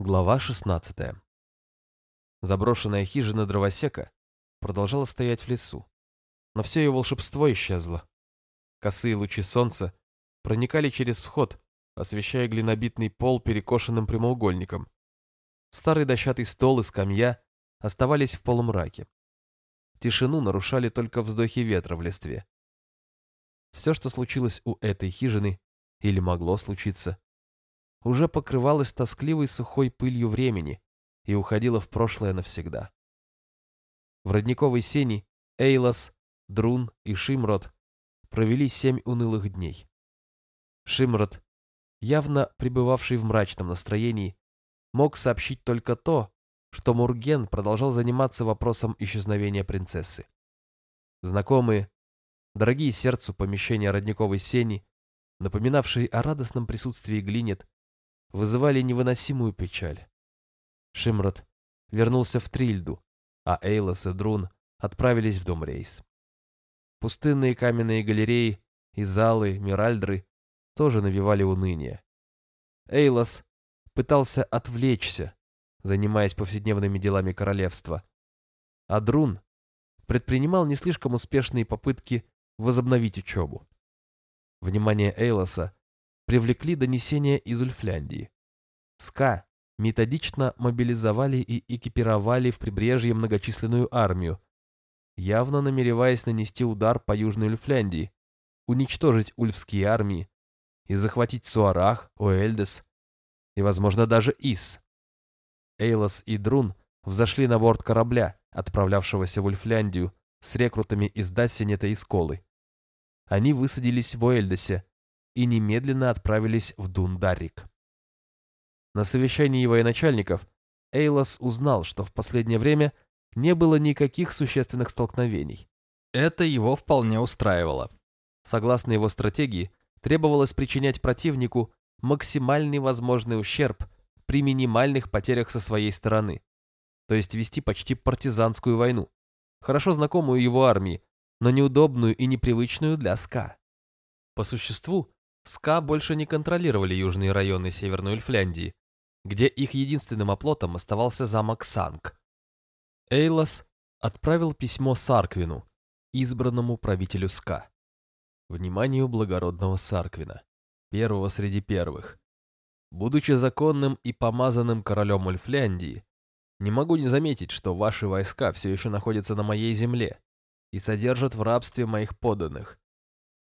Глава 16. Заброшенная хижина дровосека продолжала стоять в лесу, но все ее волшебство исчезло. Косые лучи солнца проникали через вход, освещая глинобитный пол перекошенным прямоугольником. Старый дощатый стол и скамья оставались в полумраке. Тишину нарушали только вздохи ветра в листве. Все, что случилось у этой хижины, или могло случиться, уже покрывалась тоскливой сухой пылью времени и уходила в прошлое навсегда. В родниковой сени Эйлас, Друн и Шимрод провели семь унылых дней. Шимрод, явно пребывавший в мрачном настроении, мог сообщить только то, что Мурген продолжал заниматься вопросом исчезновения принцессы. Знакомые, дорогие сердцу помещения родниковой сени, напоминавшие о радостном присутствии глинет, вызывали невыносимую печаль. Шимрот вернулся в Трильду, а Эйлос и Друн отправились в дом Рейс. Пустынные каменные галереи и залы Миральдры тоже навевали уныние. Эйлос пытался отвлечься, занимаясь повседневными делами королевства, а Друн предпринимал не слишком успешные попытки возобновить учебу. Внимание Эйлоса привлекли донесения из Ульфляндии. СКА методично мобилизовали и экипировали в прибрежье многочисленную армию, явно намереваясь нанести удар по Южной Ульфляндии, уничтожить ульфские армии и захватить Суарах, Уэльдес и, возможно, даже Ис. Эйлос и Друн взошли на борт корабля, отправлявшегося в Ульфляндию, с рекрутами из Дассинета и Сколы. Они высадились в Уэльдесе, и немедленно отправились в Дундарик. На совещании военачальников Эйлос узнал, что в последнее время не было никаких существенных столкновений. Это его вполне устраивало. Согласно его стратегии, требовалось причинять противнику максимальный возможный ущерб при минимальных потерях со своей стороны, то есть вести почти партизанскую войну, хорошо знакомую его армии, но неудобную и непривычную для СКА. По существу, СКА больше не контролировали южные районы Северной Ульфляндии, где их единственным оплотом оставался замок Санг. Эйлас отправил письмо Сарквину, избранному правителю СКА. Вниманию благородного Сарквина, первого среди первых. Будучи законным и помазанным королем Ульфляндии, не могу не заметить, что ваши войска все еще находятся на моей земле и содержат в рабстве моих подданных,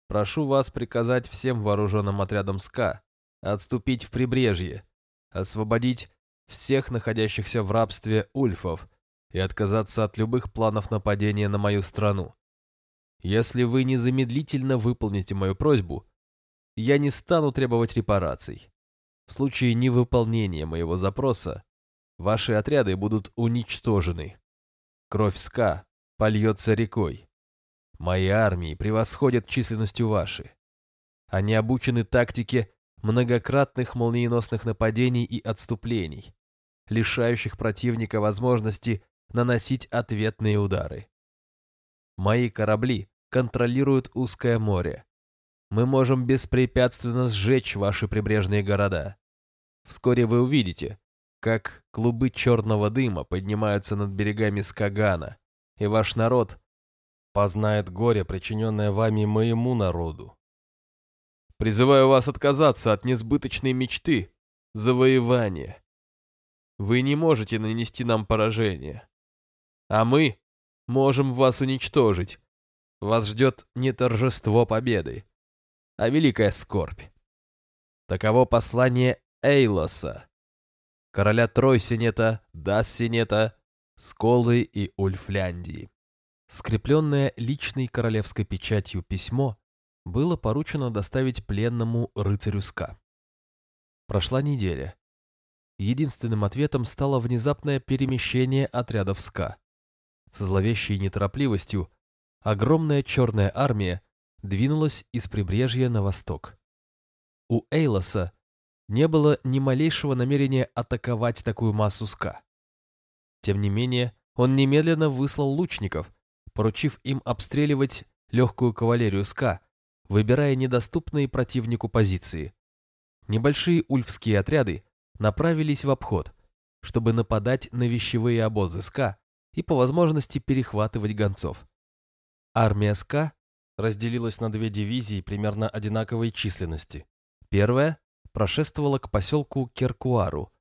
Прошу вас приказать всем вооруженным отрядам СКА отступить в прибрежье, освободить всех находящихся в рабстве ульфов и отказаться от любых планов нападения на мою страну. Если вы незамедлительно выполните мою просьбу, я не стану требовать репараций. В случае невыполнения моего запроса, ваши отряды будут уничтожены. Кровь СКА польется рекой. Мои армии превосходят численностью ваши. Они обучены тактике многократных молниеносных нападений и отступлений, лишающих противника возможности наносить ответные удары. Мои корабли контролируют узкое море. Мы можем беспрепятственно сжечь ваши прибрежные города. Вскоре вы увидите, как клубы черного дыма поднимаются над берегами Скагана, и ваш народ познает горе, причиненное вами моему народу. Призываю вас отказаться от несбыточной мечты, завоевания. Вы не можете нанести нам поражение. А мы можем вас уничтожить. Вас ждет не торжество победы, а великая скорбь. Таково послание Эйлоса, короля Тройсинета, Дассинета, Сколы и Ульфляндии. Скрепленное личной королевской печатью письмо было поручено доставить пленному рыцарю Ска. Прошла неделя. Единственным ответом стало внезапное перемещение отрядов СКА. Со зловещей неторопливостью огромная черная армия двинулась из прибрежья на восток. У Эйлоса не было ни малейшего намерения атаковать такую массу СКА. Тем не менее, он немедленно выслал лучников, поручив им обстреливать легкую кавалерию СКА, выбирая недоступные противнику позиции. Небольшие ульфские отряды направились в обход, чтобы нападать на вещевые обозы СКА и по возможности перехватывать гонцов. Армия СКА разделилась на две дивизии примерно одинаковой численности. Первая прошествовала к поселку Керкуару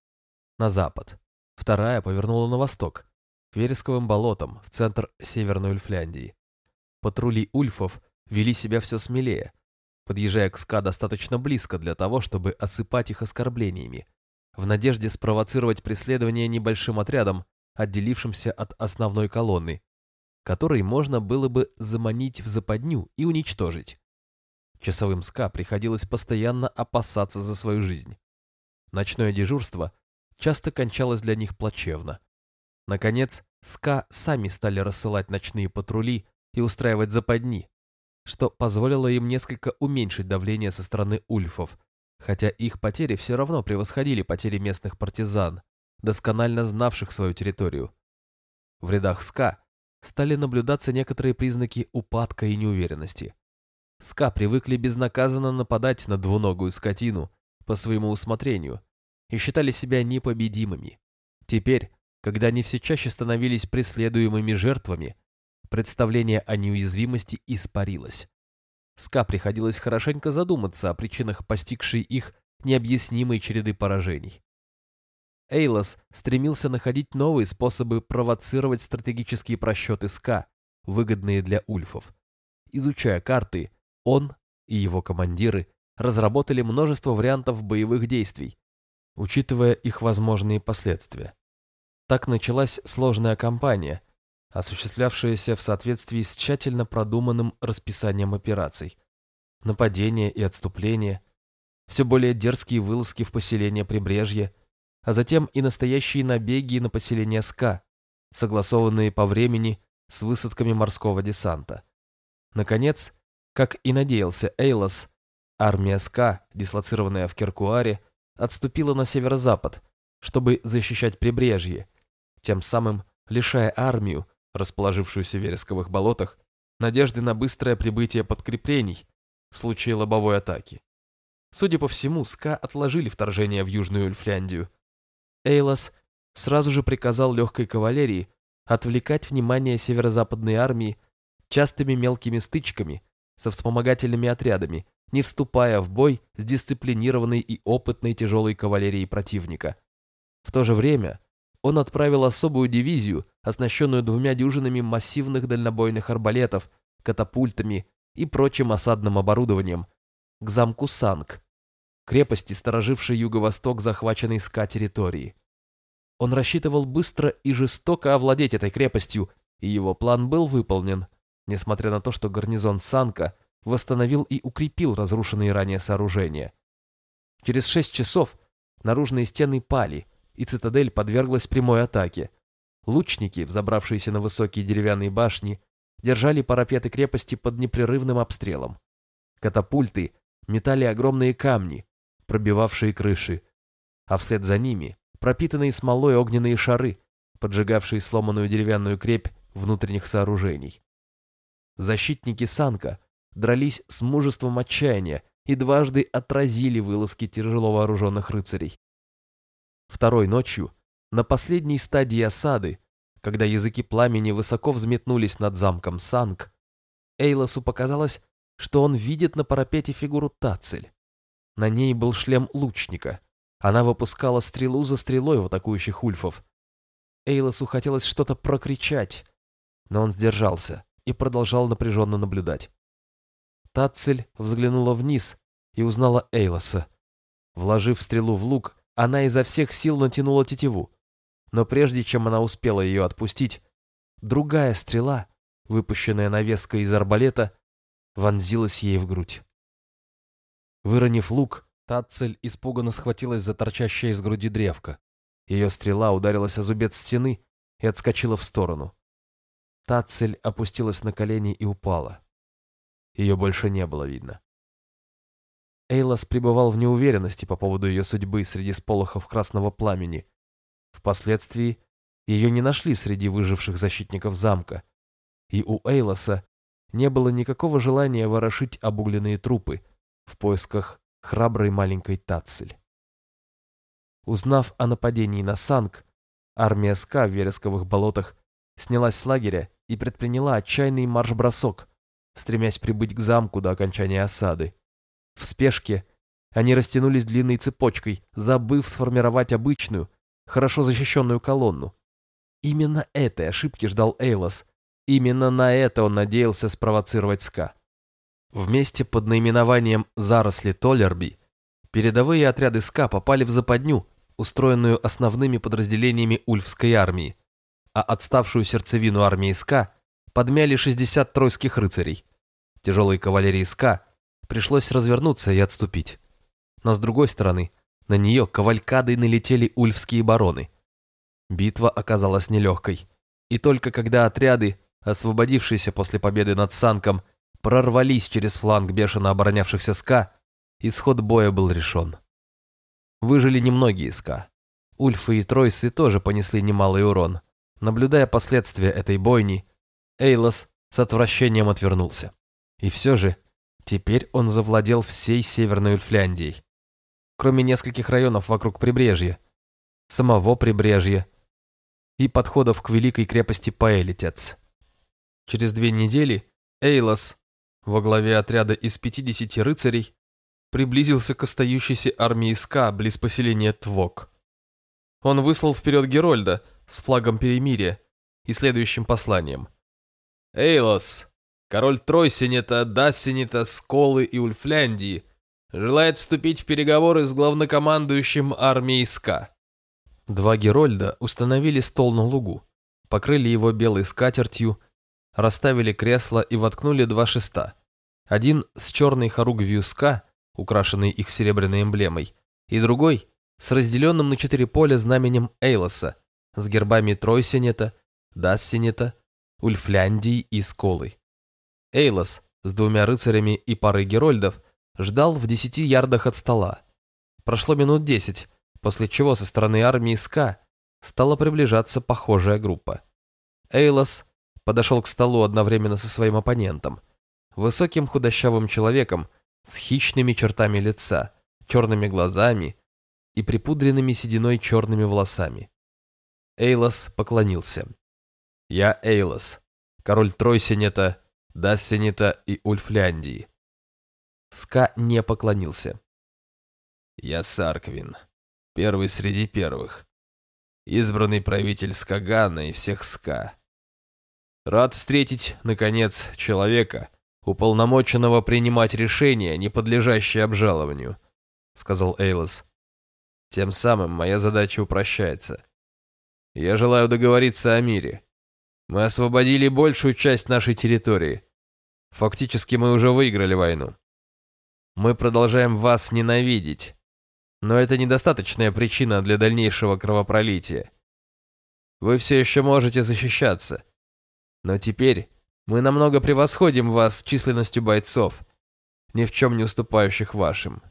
на запад, вторая повернула на восток, вересковым болотам в центр Северной Ульфляндии. Патрули ульфов вели себя все смелее, подъезжая к СКА достаточно близко для того, чтобы осыпать их оскорблениями, в надежде спровоцировать преследование небольшим отрядом, отделившимся от основной колонны, который можно было бы заманить в западню и уничтожить. Часовым СКА приходилось постоянно опасаться за свою жизнь. Ночное дежурство часто кончалось для них плачевно. Наконец, СКА сами стали рассылать ночные патрули и устраивать западни, что позволило им несколько уменьшить давление со стороны ульфов, хотя их потери все равно превосходили потери местных партизан, досконально знавших свою территорию. В рядах СКА стали наблюдаться некоторые признаки упадка и неуверенности. СКА привыкли безнаказанно нападать на двуногую скотину по своему усмотрению и считали себя непобедимыми. Теперь, когда они все чаще становились преследуемыми жертвами, представление о неуязвимости испарилось. СКА приходилось хорошенько задуматься о причинах постигшей их необъяснимой череды поражений. Эйлас стремился находить новые способы провоцировать стратегические просчеты СКА, выгодные для ульфов. Изучая карты, он и его командиры разработали множество вариантов боевых действий, учитывая их возможные последствия. Так началась сложная кампания, осуществлявшаяся в соответствии с тщательно продуманным расписанием операций. Нападения и отступления, все более дерзкие вылазки в поселение прибрежья, а затем и настоящие набеги на поселение СКА, согласованные по времени с высадками морского десанта. Наконец, как и надеялся Эйлос, армия СКА, дислоцированная в Керкуаре, отступила на северо-запад, чтобы защищать прибрежье, тем самым лишая армию расположившуюся в вересковых болотах, надежды на быстрое прибытие подкреплений в случае лобовой атаки. Судя по всему, СКА отложили вторжение в Южную Эльфляндию. Эйлас сразу же приказал легкой кавалерии отвлекать внимание северо-западной армии частыми мелкими стычками со вспомогательными отрядами, не вступая в бой с дисциплинированной и опытной тяжелой кавалерией противника. В то же время он отправил особую дивизию, оснащенную двумя дюжинами массивных дальнобойных арбалетов, катапультами и прочим осадным оборудованием, к замку Санг, крепости, сторожившей юго-восток захваченной СКА территории. Он рассчитывал быстро и жестоко овладеть этой крепостью, и его план был выполнен, несмотря на то, что гарнизон Санка восстановил и укрепил разрушенные ранее сооружения. Через шесть часов наружные стены пали – и цитадель подверглась прямой атаке. Лучники, взобравшиеся на высокие деревянные башни, держали парапеты крепости под непрерывным обстрелом. Катапульты метали огромные камни, пробивавшие крыши, а вслед за ними пропитанные смолой огненные шары, поджигавшие сломанную деревянную крепь внутренних сооружений. Защитники Санка дрались с мужеством отчаяния и дважды отразили вылазки тяжело вооруженных рыцарей. Второй ночью, на последней стадии осады, когда языки пламени высоко взметнулись над замком Санг, Эйлосу показалось, что он видит на парапете фигуру Тацель. На ней был шлем лучника. Она выпускала стрелу за стрелой в атакующих ульфов. Эйлосу хотелось что-то прокричать, но он сдержался и продолжал напряженно наблюдать. Тацель взглянула вниз и узнала Эйлоса. Вложив стрелу в лук, она изо всех сил натянула тетиву, но прежде чем она успела ее отпустить, другая стрела, выпущенная навеской из арбалета, вонзилась ей в грудь. Выронив лук, Татцель испуганно схватилась за торчащее из груди древко. Ее стрела ударилась о зубец стены и отскочила в сторону. Татцель опустилась на колени и упала. Ее больше не было видно. Эйлас пребывал в неуверенности по поводу ее судьбы среди сполохов красного пламени. Впоследствии ее не нашли среди выживших защитников замка, и у Эйлоса не было никакого желания ворошить обугленные трупы в поисках храброй маленькой Тацель. Узнав о нападении на Санг, армия СКА в вересковых болотах снялась с лагеря и предприняла отчаянный марш-бросок, стремясь прибыть к замку до окончания осады. В спешке они растянулись длинной цепочкой, забыв сформировать обычную, хорошо защищенную колонну. Именно этой ошибки ждал Эйлос. Именно на это он надеялся спровоцировать Ска. Вместе под наименованием «Заросли Толлерби» передовые отряды СКА попали в западню, устроенную основными подразделениями Ульфской армии, а отставшую сердцевину армии СКА подмяли 60 тройских рыцарей. Тяжелой кавалерии СКА пришлось развернуться и отступить. Но с другой стороны, на нее кавалькадой налетели ульфские бароны. Битва оказалась нелегкой, и только когда отряды, освободившиеся после победы над Санком, прорвались через фланг бешено оборонявшихся СКА, исход боя был решен. Выжили немногие СКА. Ульфы и Тройсы тоже понесли немалый урон. Наблюдая последствия этой бойни, Эйлос с отвращением отвернулся. И все же, теперь он завладел всей Северной Ульфляндией. Кроме нескольких районов вокруг прибрежья, самого прибрежья и подходов к великой крепости Паэлитец. Через две недели Эйлос во главе отряда из 50 рыцарей приблизился к остающейся армии Ска близ поселения Твок. Он выслал вперед Герольда с флагом перемирия и следующим посланием. «Эйлос, король Тройсинета, Дассинета, Сколы и Ульфляндии, желает вступить в переговоры с главнокомандующим армией Ска». Два Герольда установили стол на лугу, покрыли его белой скатертью, расставили кресла и воткнули два шеста. Один с черной хоругвью ска, украшенный их серебряной эмблемой, и другой с разделенным на четыре поля знаменем Эйлоса, с гербами Тройсинета, Дассинета, Ульфляндии и Сколы. Эйлос с двумя рыцарями и парой герольдов ждал в десяти ярдах от стола. Прошло минут десять, после чего со стороны армии СКА стала приближаться похожая группа. Эйлос подошел к столу одновременно со своим оппонентом, высоким худощавым человеком с хищными чертами лица, черными глазами и припудренными сединой черными волосами. Эйлос поклонился. «Я Эйлос, король Тройсинета, Дассинета и Ульфляндии». Ска не поклонился. «Я Сарквин, первый среди первых, избранный правитель Скагана и всех Ска. Рад встретить, наконец, человека, уполномоченного принимать решения, не подлежащие обжалованию», — сказал Эйлос. «Тем самым моя задача упрощается. Я желаю договориться о мире. Мы освободили большую часть нашей территории. Фактически мы уже выиграли войну. Мы продолжаем вас ненавидеть, но это недостаточная причина для дальнейшего кровопролития. Вы все еще можете защищаться. Но теперь мы намного превосходим вас численностью бойцов, ни в чем не уступающих вашим.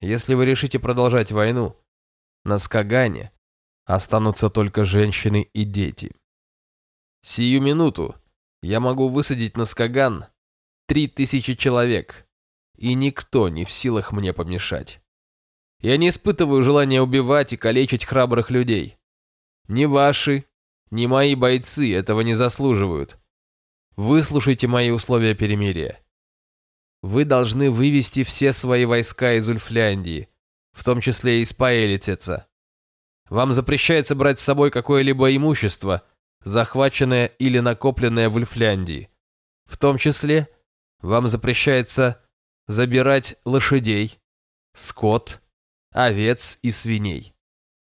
Если вы решите продолжать войну, на Скагане останутся только женщины и дети. Сию минуту я могу высадить на Скаган три тысячи человек, и никто не в силах мне помешать. Я не испытываю желания убивать и калечить храбрых людей. Ни ваши, ни мои бойцы этого не заслуживают. Выслушайте мои условия перемирия. Вы должны вывести все свои войска из Ульфляндии, в том числе и из Паэлитеца. Вам запрещается брать с собой какое-либо имущество, захваченное или накопленное в Ульфляндии. В том числе вам запрещается забирать лошадей, скот, овец и свиней.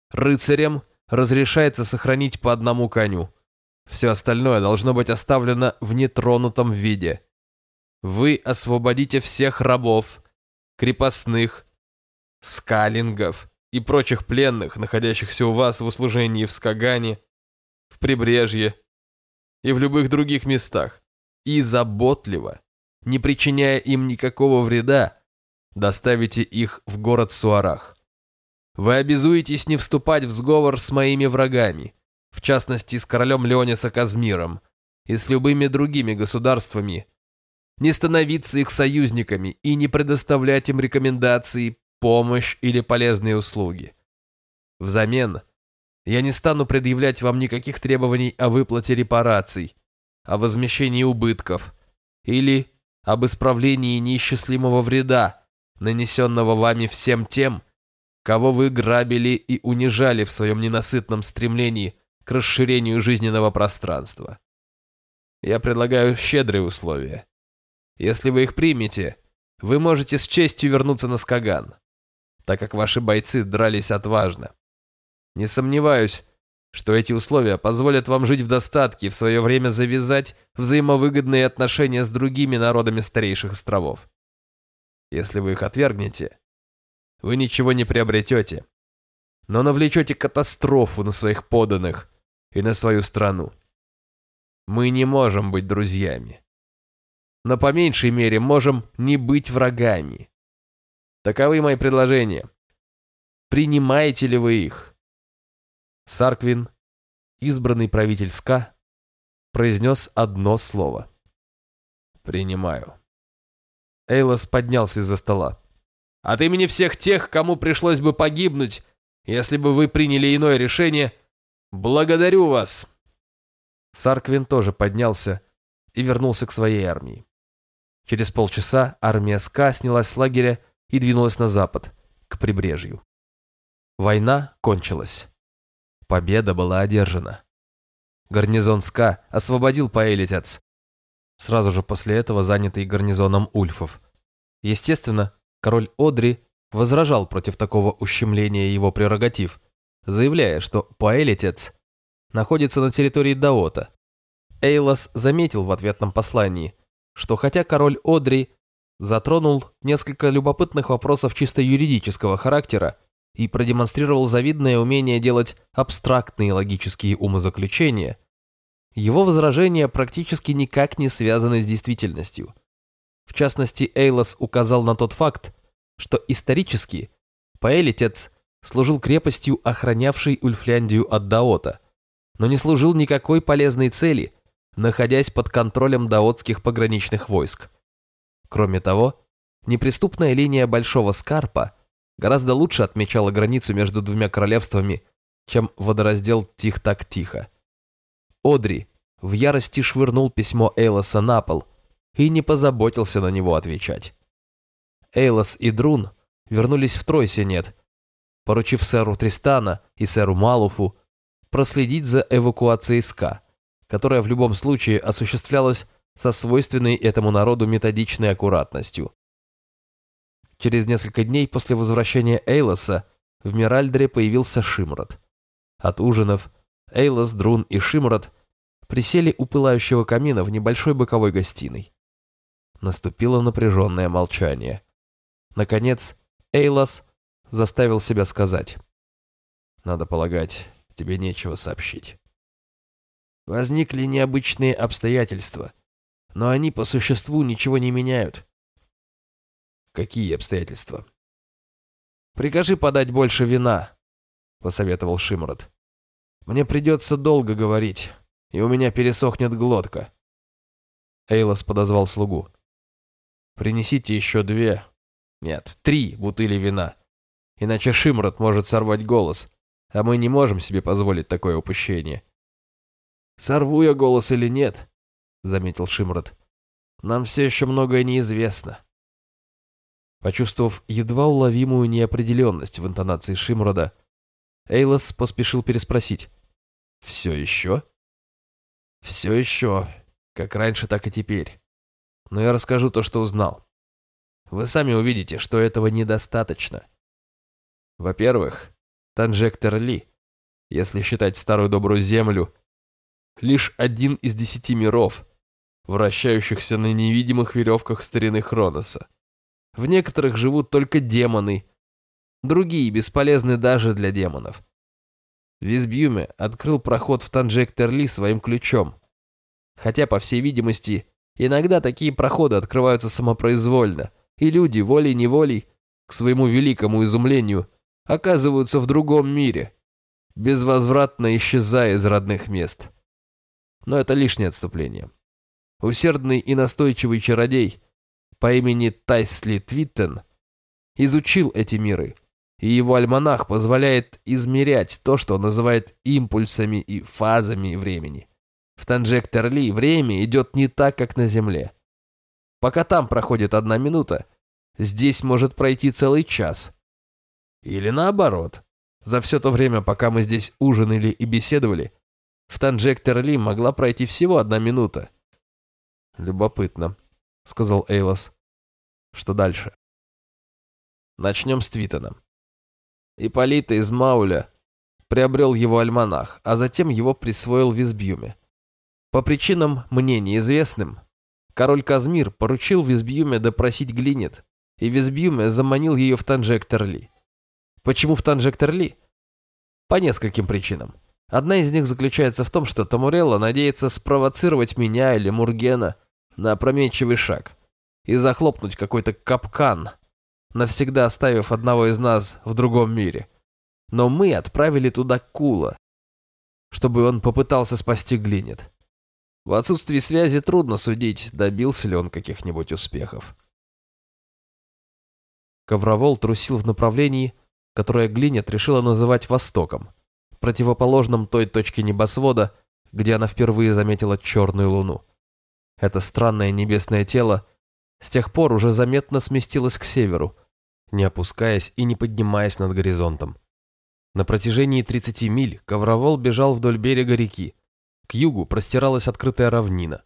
Рыцарям разрешается сохранить по одному коню. Все остальное должно быть оставлено в нетронутом виде. Вы освободите всех рабов, крепостных, скалингов и прочих пленных, находящихся у вас в услужении в Скагане, в Прибрежье и в любых других местах, и заботливо, не причиняя им никакого вреда, доставите их в город Суарах. Вы обязуетесь не вступать в сговор с моими врагами, в частности с королем Леониса Казмиром и с любыми другими государствами, не становиться их союзниками и не предоставлять им рекомендации, помощь или полезные услуги. Взамен Я не стану предъявлять вам никаких требований о выплате репараций, о возмещении убытков или об исправлении неисчислимого вреда, нанесенного вами всем тем, кого вы грабили и унижали в своем ненасытном стремлении к расширению жизненного пространства. Я предлагаю щедрые условия. Если вы их примете, вы можете с честью вернуться на Скаган, так как ваши бойцы дрались отважно. Не сомневаюсь, что эти условия позволят вам жить в достатке и в свое время завязать взаимовыгодные отношения с другими народами старейших островов. Если вы их отвергнете, вы ничего не приобретете, но навлечете катастрофу на своих поданных и на свою страну. Мы не можем быть друзьями. Но по меньшей мере можем не быть врагами. Таковы мои предложения. Принимаете ли вы их? Сарквин, избранный правитель СКА, произнес одно слово. «Принимаю». Эйлос поднялся из-за стола. «От имени всех тех, кому пришлось бы погибнуть, если бы вы приняли иное решение, благодарю вас!» Сарквин тоже поднялся и вернулся к своей армии. Через полчаса армия СКА снялась с лагеря и двинулась на запад, к прибрежью. Война кончилась. Победа была одержана. Гарнизон СКА освободил Паэлитец, сразу же после этого занятый гарнизоном Ульфов. Естественно, король Одри возражал против такого ущемления его прерогатив, заявляя, что Паэлитец находится на территории Даота. Эйлас заметил в ответном послании, что хотя король Одри затронул несколько любопытных вопросов чисто юридического характера и продемонстрировал завидное умение делать абстрактные логические умозаключения, его возражения практически никак не связаны с действительностью. В частности, Эйлос указал на тот факт, что исторически Паэлитец служил крепостью, охранявшей Ульфляндию от Даота, но не служил никакой полезной цели, находясь под контролем даотских пограничных войск. Кроме того, неприступная линия Большого Скарпа гораздо лучше отмечала границу между двумя королевствами, чем водораздел Тих-так-тихо. Одри в ярости швырнул письмо Эйлоса на пол и не позаботился на него отвечать. Эйлос и Друн вернулись в Тройсенет, поручив сэру Тристана и сэру Малуфу проследить за эвакуацией СКА, которая в любом случае осуществлялась со свойственной этому народу методичной аккуратностью. Через несколько дней после возвращения Эйлоса в Миральдре появился Шимрот. От ужинов Эйлос, Друн и Шимрот присели у пылающего камина в небольшой боковой гостиной. Наступило напряженное молчание. Наконец, Эйлос заставил себя сказать. «Надо полагать, тебе нечего сообщить». Возникли необычные обстоятельства, но они по существу ничего не меняют. Какие обстоятельства? Прикажи подать больше вина, посоветовал Шимрот. Мне придется долго говорить, и у меня пересохнет глотка. Эйлос подозвал слугу. Принесите еще две, нет, три бутыли вина, иначе Шимрот может сорвать голос, а мы не можем себе позволить такое упущение. Сорву я голос или нет, заметил Шимрот. Нам все еще многое неизвестно. Почувствовав едва уловимую неопределенность в интонации Шимрода, Эйлос поспешил переспросить. «Все еще?» «Все еще, как раньше, так и теперь. Но я расскажу то, что узнал. Вы сами увидите, что этого недостаточно. Во-первых, Танжектор Ли, если считать старую добрую землю, лишь один из десяти миров, вращающихся на невидимых веревках старины Хроноса. В некоторых живут только демоны, другие бесполезны даже для демонов. Визбьюме открыл проход в Танжектор-Ли своим ключом. Хотя, по всей видимости, иногда такие проходы открываются самопроизвольно, и люди волей-неволей, к своему великому изумлению, оказываются в другом мире, безвозвратно исчезая из родных мест. Но это лишнее отступление. Усердный и настойчивый чародей по имени Тайсли Твиттен изучил эти миры и его альманах позволяет измерять то, что он называет импульсами и фазами времени. В Танжектор-Ли время идет не так, как на Земле. Пока там проходит одна минута, здесь может пройти целый час. Или наоборот. За все то время, пока мы здесь ужинали и беседовали, в Танжектор-Ли могла пройти всего одна минута. «Любопытно», — сказал Эйлос. «Что дальше?» «Начнем с Твитона. Ипполита из Мауля приобрел его альманах, а затем его присвоил Визбьюме. По причинам мне неизвестным, король Казмир поручил Визбьюме допросить Глинет, и Визбьюме заманил ее в Танжектор-Ли. Почему в Танжектор-Ли? По нескольким причинам. Одна из них заключается в том, что Тамурелла надеется спровоцировать меня или Мургена на опрометчивый шаг и захлопнуть какой-то капкан – навсегда оставив одного из нас в другом мире. Но мы отправили туда Кула, чтобы он попытался спасти Глинет. В отсутствии связи трудно судить, добился ли он каких-нибудь успехов. Ковровол трусил в направлении, которое Глинет решила называть Востоком, противоположном той точке небосвода, где она впервые заметила черную луну. Это странное небесное тело с тех пор уже заметно сместилось к северу, не опускаясь и не поднимаясь над горизонтом. На протяжении 30 миль Ковровол бежал вдоль берега реки. К югу простиралась открытая равнина.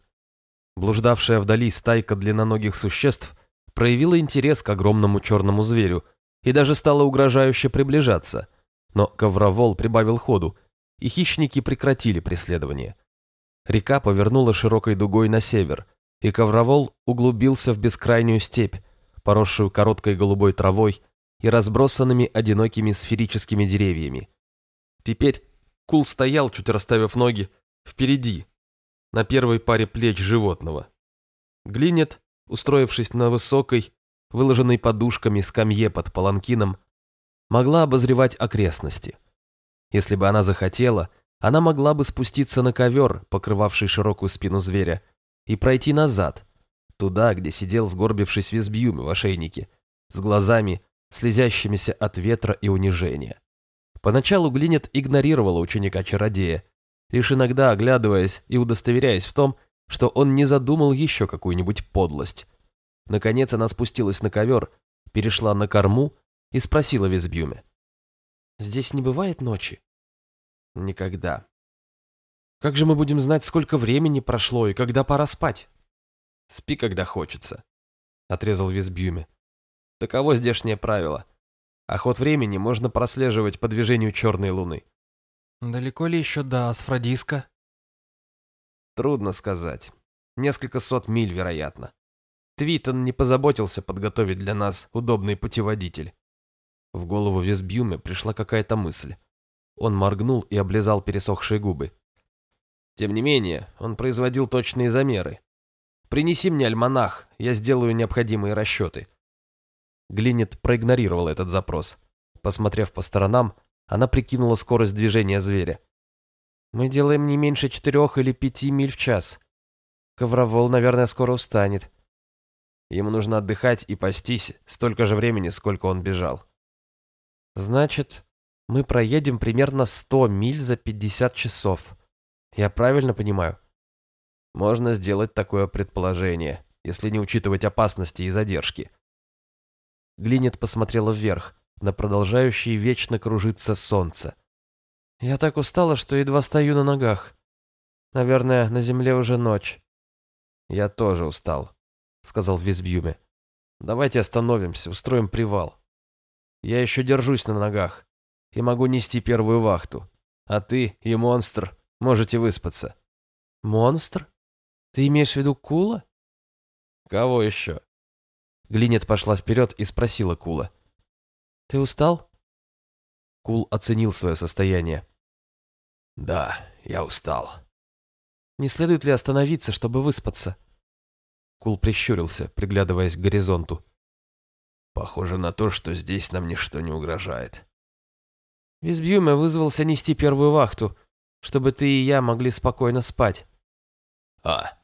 Блуждавшая вдали стайка длинноногих существ проявила интерес к огромному черному зверю и даже стала угрожающе приближаться. Но Ковровол прибавил ходу, и хищники прекратили преследование. Река повернула широкой дугой на север, и Ковровол углубился в бескрайнюю степь, поросшую короткой голубой травой и разбросанными одинокими сферическими деревьями. Теперь Кул стоял, чуть расставив ноги, впереди, на первой паре плеч животного. Глинет, устроившись на высокой, выложенной подушками скамье под паланкином, могла обозревать окрестности. Если бы она захотела, она могла бы спуститься на ковер, покрывавший широкую спину зверя, и пройти назад, Туда, где сидел, сгорбившись визбьюми в ошейнике, с глазами, слезящимися от ветра и унижения. Поначалу Глинет игнорировала ученика-чародея, лишь иногда оглядываясь и удостоверяясь в том, что он не задумал еще какую-нибудь подлость. Наконец она спустилась на ковер, перешла на корму и спросила Визбьюме. «Здесь не бывает ночи?» «Никогда». «Как же мы будем знать, сколько времени прошло и когда пора спать?» Спи, когда хочется», — отрезал Визбьюме. «Таково здешнее правило. А ход времени можно прослеживать по движению черной луны». «Далеко ли еще до Асфродиска?» «Трудно сказать. Несколько сот миль, вероятно. Твитон не позаботился подготовить для нас удобный путеводитель». В голову Визбьюме пришла какая-то мысль. Он моргнул и облизал пересохшие губы. Тем не менее, он производил точные замеры, Принеси мне альманах, я сделаю необходимые расчеты». Глинет проигнорировал этот запрос. Посмотрев по сторонам, она прикинула скорость движения зверя. «Мы делаем не меньше четырех или пяти миль в час. Ковровол, наверное, скоро устанет. Ему нужно отдыхать и пастись столько же времени, сколько он бежал». «Значит, мы проедем примерно сто миль за пятьдесят часов. Я правильно понимаю?» Можно сделать такое предположение, если не учитывать опасности и задержки. Глинет посмотрела вверх, на продолжающее вечно кружиться солнце. «Я так устала, что едва стою на ногах. Наверное, на земле уже ночь». «Я тоже устал», — сказал Визбьюме. «Давайте остановимся, устроим привал. Я еще держусь на ногах и могу нести первую вахту, а ты и монстр можете выспаться». «Монстр?» Ты имеешь в виду Кула? Кого еще? Глинет пошла вперед и спросила Кула. Ты устал? Кул оценил свое состояние. Да, я устал. Не следует ли остановиться, чтобы выспаться? Кул прищурился, приглядываясь к горизонту. Похоже на то, что здесь нам ничто не угрожает. Визбьюме вызвался нести первую вахту, чтобы ты и я могли спокойно спать. А,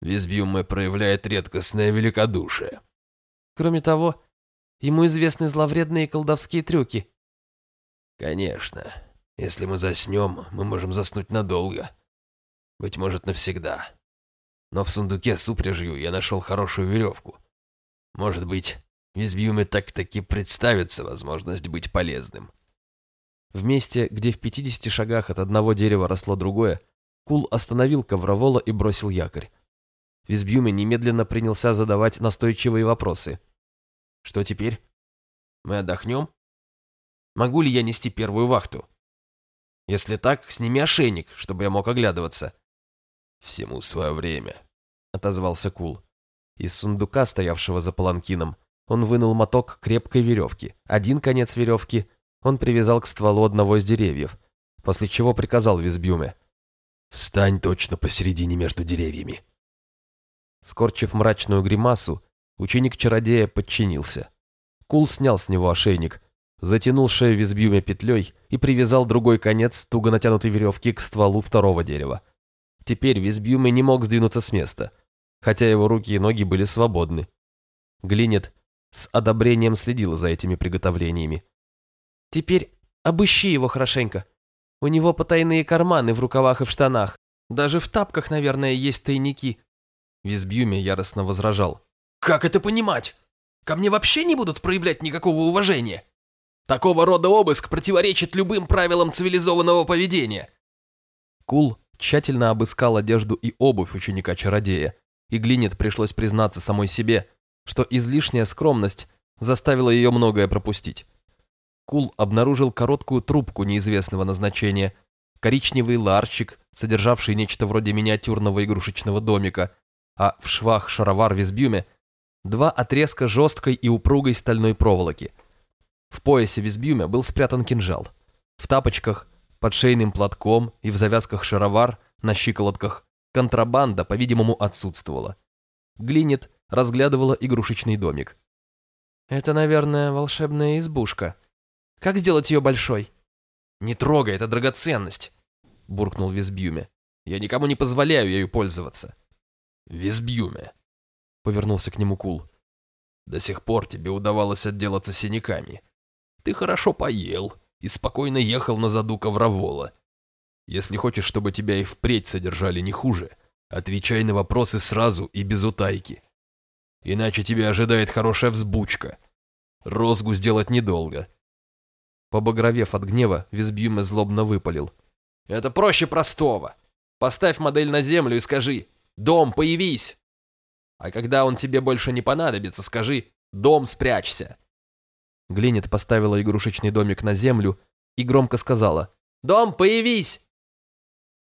Визбьюме проявляет редкостное великодушие. Кроме того, Ему известны зловредные колдовские трюки. Конечно. Если мы заснем, мы можем заснуть надолго. Быть может, навсегда. Но в сундуке с упряжью я нашел хорошую веревку. Может быть, Визбьюме так-таки представится возможность быть полезным. В месте, где в 50 шагах от одного дерева росло другое, Кул остановил Ковровола и бросил якорь. Визбьюме немедленно принялся задавать настойчивые вопросы. «Что теперь? Мы отдохнем? Могу ли я нести первую вахту? Если так, сними ошейник, чтобы я мог оглядываться». «Всему свое время», — отозвался Кул. Из сундука, стоявшего за паланкином, он вынул моток крепкой веревки. Один конец веревки он привязал к стволу одного из деревьев, после чего приказал Визбюме. «Встань точно посередине между деревьями». Скорчив мрачную гримасу, ученик-чародея подчинился. Кул снял с него ошейник, затянул шею Визбюме петлей и привязал другой конец туго натянутой веревки к стволу второго дерева. Теперь Визбюме не мог сдвинуться с места, хотя его руки и ноги были свободны. Глинет с одобрением следила за этими приготовлениями. «Теперь обыщи его хорошенько. У него потайные карманы в рукавах и в штанах. Даже в тапках, наверное, есть тайники». Визбюме яростно возражал. «Как это понимать? Ко мне вообще не будут проявлять никакого уважения? Такого рода обыск противоречит любым правилам цивилизованного поведения». Кул тщательно обыскал одежду и обувь ученика-чародея, и Глинет пришлось признаться самой себе, что излишняя скромность заставила ее многое пропустить. Кул обнаружил короткую трубку неизвестного назначения, коричневый ларчик, содержавший нечто вроде миниатюрного игрушечного домика, а в швах шаровар Визбюме два отрезка жесткой и упругой стальной проволоки. В поясе Визбюме был спрятан кинжал. В тапочках, под шейным платком и в завязках шаровар на щиколотках контрабанда, по-видимому, отсутствовала. Глинет разглядывала игрушечный домик. «Это, наверное, волшебная избушка. Как сделать ее большой?» «Не трогай, это драгоценность», — буркнул Визбюме. «Я никому не позволяю ею пользоваться». «Визбюме», — повернулся к нему Кул. «До сих пор тебе удавалось отделаться синяками. Ты хорошо поел и спокойно ехал на заду ковровола. Если хочешь, чтобы тебя и впредь содержали не хуже, отвечай на вопросы сразу и без утайки. Иначе тебя ожидает хорошая взбучка. Розгу сделать недолго. Побагровев от гнева, Визбьюме злобно выпалил. «Это проще простого. Поставь модель на землю и скажи «Дом, появись!» А когда он тебе больше не понадобится, скажи «Дом, спрячься!» Глинет поставила игрушечный домик на землю и громко сказала «Дом, появись!»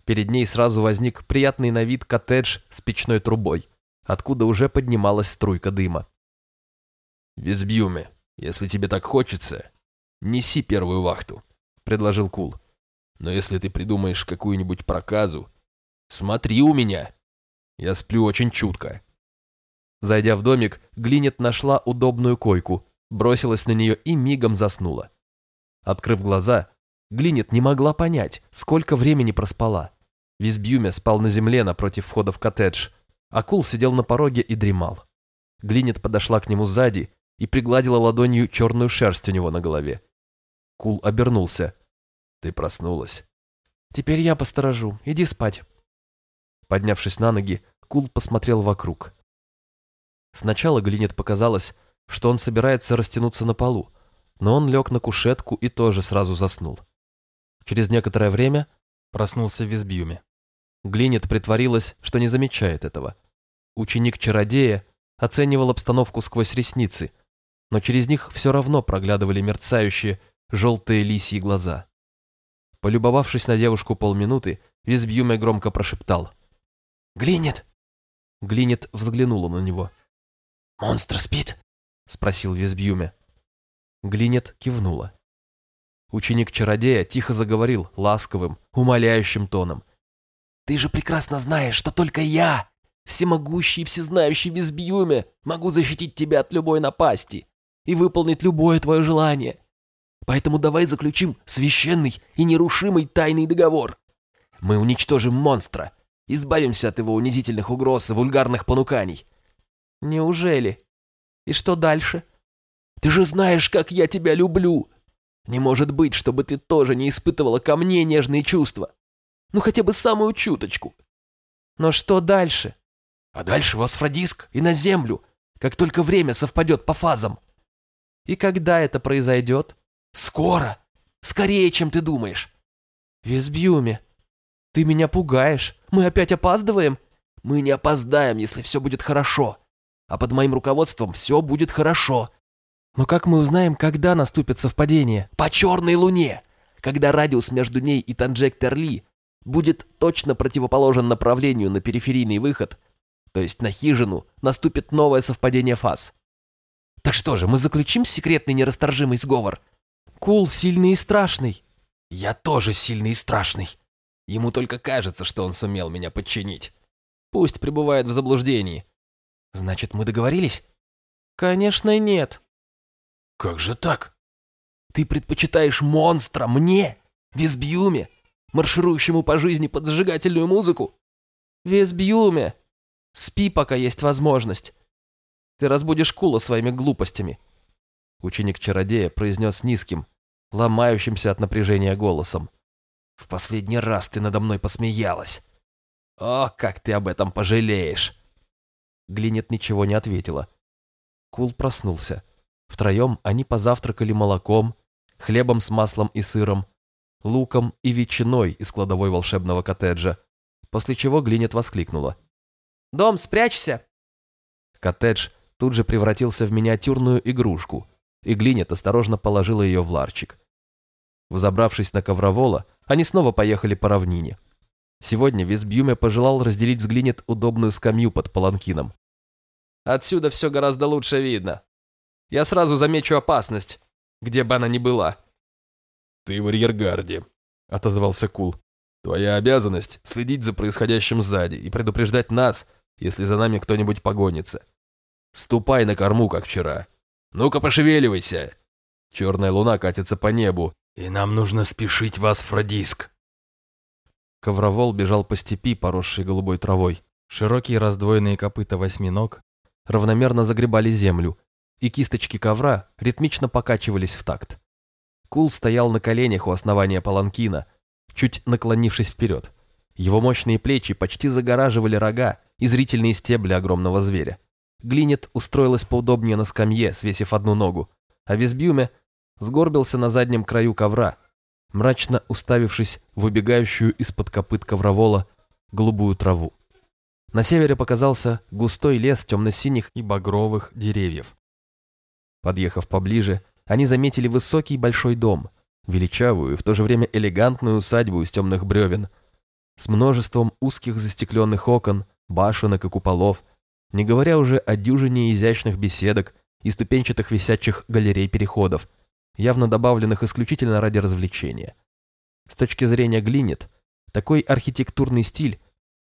Перед ней сразу возник приятный на вид коттедж с печной трубой откуда уже поднималась струйка дыма. «Визбьюме, если тебе так хочется, неси первую вахту», — предложил Кул. «Но если ты придумаешь какую-нибудь проказу, смотри у меня. Я сплю очень чутко». Зайдя в домик, Глинет нашла удобную койку, бросилась на нее и мигом заснула. Открыв глаза, Глинет не могла понять, сколько времени проспала. Визбьюме спал на земле напротив входа в коттедж, А Кул сидел на пороге и дремал. Глинет подошла к нему сзади и пригладила ладонью черную шерсть у него на голове. Кул обернулся. «Ты проснулась?» «Теперь я посторожу. Иди спать». Поднявшись на ноги, Кул посмотрел вокруг. Сначала Глинет показалось, что он собирается растянуться на полу, но он лег на кушетку и тоже сразу заснул. Через некоторое время проснулся в Визбьюме. Глинет притворилась, что не замечает этого. Ученик-чародея оценивал обстановку сквозь ресницы, но через них все равно проглядывали мерцающие желтые лисьи глаза. Полюбовавшись на девушку полминуты, Визбьюме громко прошептал. «Глинет!» Глинет взглянула на него. «Монстр спит?» — спросил Визбьюме. Глинет кивнула. Ученик-чародея тихо заговорил ласковым, умоляющим тоном. Ты же прекрасно знаешь, что только я, всемогущий и всезнающий Визбьюме, могу защитить тебя от любой напасти и выполнить любое твое желание. Поэтому давай заключим священный и нерушимый тайный договор. Мы уничтожим монстра, избавимся от его унизительных угроз и вульгарных понуканий. Неужели? И что дальше? Ты же знаешь, как я тебя люблю. Не может быть, чтобы ты тоже не испытывала ко мне нежные чувства. Ну, хотя бы самую чуточку. Но что дальше? А дальше в Асфродиск и на Землю, как только время совпадет по фазам. И когда это произойдет? Скоро. Скорее, чем ты думаешь. Визбьюме, ты меня пугаешь. Мы опять опаздываем? Мы не опоздаем, если все будет хорошо. А под моим руководством все будет хорошо. Но как мы узнаем, когда наступит совпадение? По черной луне, когда радиус между ней и Танджек-Терли будет точно противоположен направлению на периферийный выход, то есть на хижину, наступит новое совпадение фаз. Так что же, мы заключим секретный нерасторжимый сговор? Кул сильный и страшный. Я тоже сильный и страшный. Ему только кажется, что он сумел меня подчинить. Пусть пребывает в заблуждении. Значит, мы договорились? Конечно, нет. Как же так? Ты предпочитаешь монстра мне, Визбьюме, марширующему по жизни под зажигательную музыку? Визбьюме, спи, пока есть возможность. Ты разбудишь Кула своими глупостями. Ученик-чародея произнес низким, ломающимся от напряжения голосом. В последний раз ты надо мной посмеялась. О, как ты об этом пожалеешь. Глинет ничего не ответила. Кул проснулся. Втроем они позавтракали молоком, хлебом с маслом и сыром, луком и ветчиной из кладовой волшебного коттеджа, после чего Глинет воскликнула. «Дом, спрячься!» Коттедж тут же превратился в миниатюрную игрушку, и Глинет осторожно положила ее в ларчик. Взобравшись на ковровола, они снова поехали по равнине. Сегодня Весбьюме пожелал разделить с Глинет удобную скамью под паланкином. «Отсюда все гораздо лучше видно. Я сразу замечу опасность, где бы она ни была». «Ты в арьергарде», — отозвался Кул. «Твоя обязанность — следить за происходящим сзади и предупреждать нас, если за нами кто-нибудь погонится. Ступай на корму, как вчера. Ну-ка, пошевеливайся. Черная луна катится по небу, и нам нужно спешить в Асфродиск». Ковровол бежал по степи, поросшей голубой травой. Широкие раздвоенные копыта восьми ног равномерно загребали землю, и кисточки ковра ритмично покачивались в такт. Кул стоял на коленях у основания паланкина, чуть наклонившись вперед. Его мощные плечи почти загораживали рога и зрительные стебли огромного зверя. Глинет устроилась поудобнее на скамье, свесив одну ногу, а Весбюме сгорбился на заднем краю ковра, мрачно уставившись в убегающую из-под копыт ковровола голубую траву. На севере показался густой лес темно-синих и багровых деревьев. Подъехав поближе, они заметили высокий большой дом, величавую и в то же время элегантную усадьбу из темных бревен, с множеством узких застекленных окон, башенок и куполов, не говоря уже о дюжине изящных беседок и ступенчатых висячих галерей переходов, явно добавленных исключительно ради развлечения. С точки зрения Глинет, такой архитектурный стиль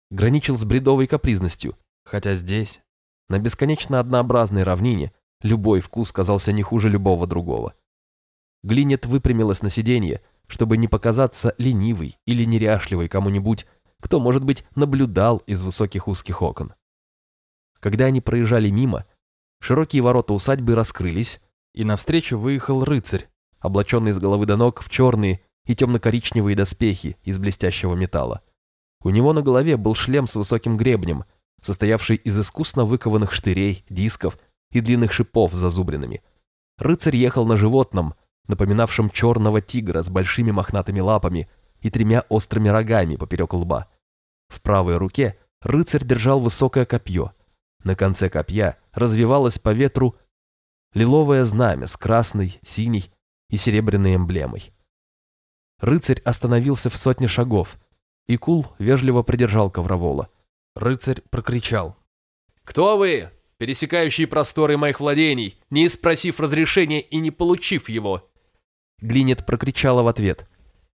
граничил с бредовой капризностью, хотя здесь, на бесконечно однообразной равнине, любой вкус казался не хуже любого другого. Глинет выпрямилась на сиденье, чтобы не показаться ленивой или неряшливой кому-нибудь, кто, может быть, наблюдал из высоких узких окон. Когда они проезжали мимо, широкие ворота усадьбы раскрылись, и навстречу выехал рыцарь, облаченный с головы до ног в черные и темно-коричневые доспехи из блестящего металла. У него на голове был шлем с высоким гребнем, состоявший из искусно выкованных штырей, дисков и длинных шипов с зазубринами. Рыцарь ехал на животном, напоминавшем черного тигра с большими мохнатыми лапами и тремя острыми рогами поперек лба. В правой руке рыцарь держал высокое копье. На конце копья развивалось по ветру лиловое знамя с красной, синей и серебряной эмблемой. Рыцарь остановился в сотне шагов, и Кул вежливо придержал Ковровола. Рыцарь прокричал. «Кто вы, пересекающие просторы моих владений, не спросив разрешения и не получив его?» Глинет прокричала в ответ.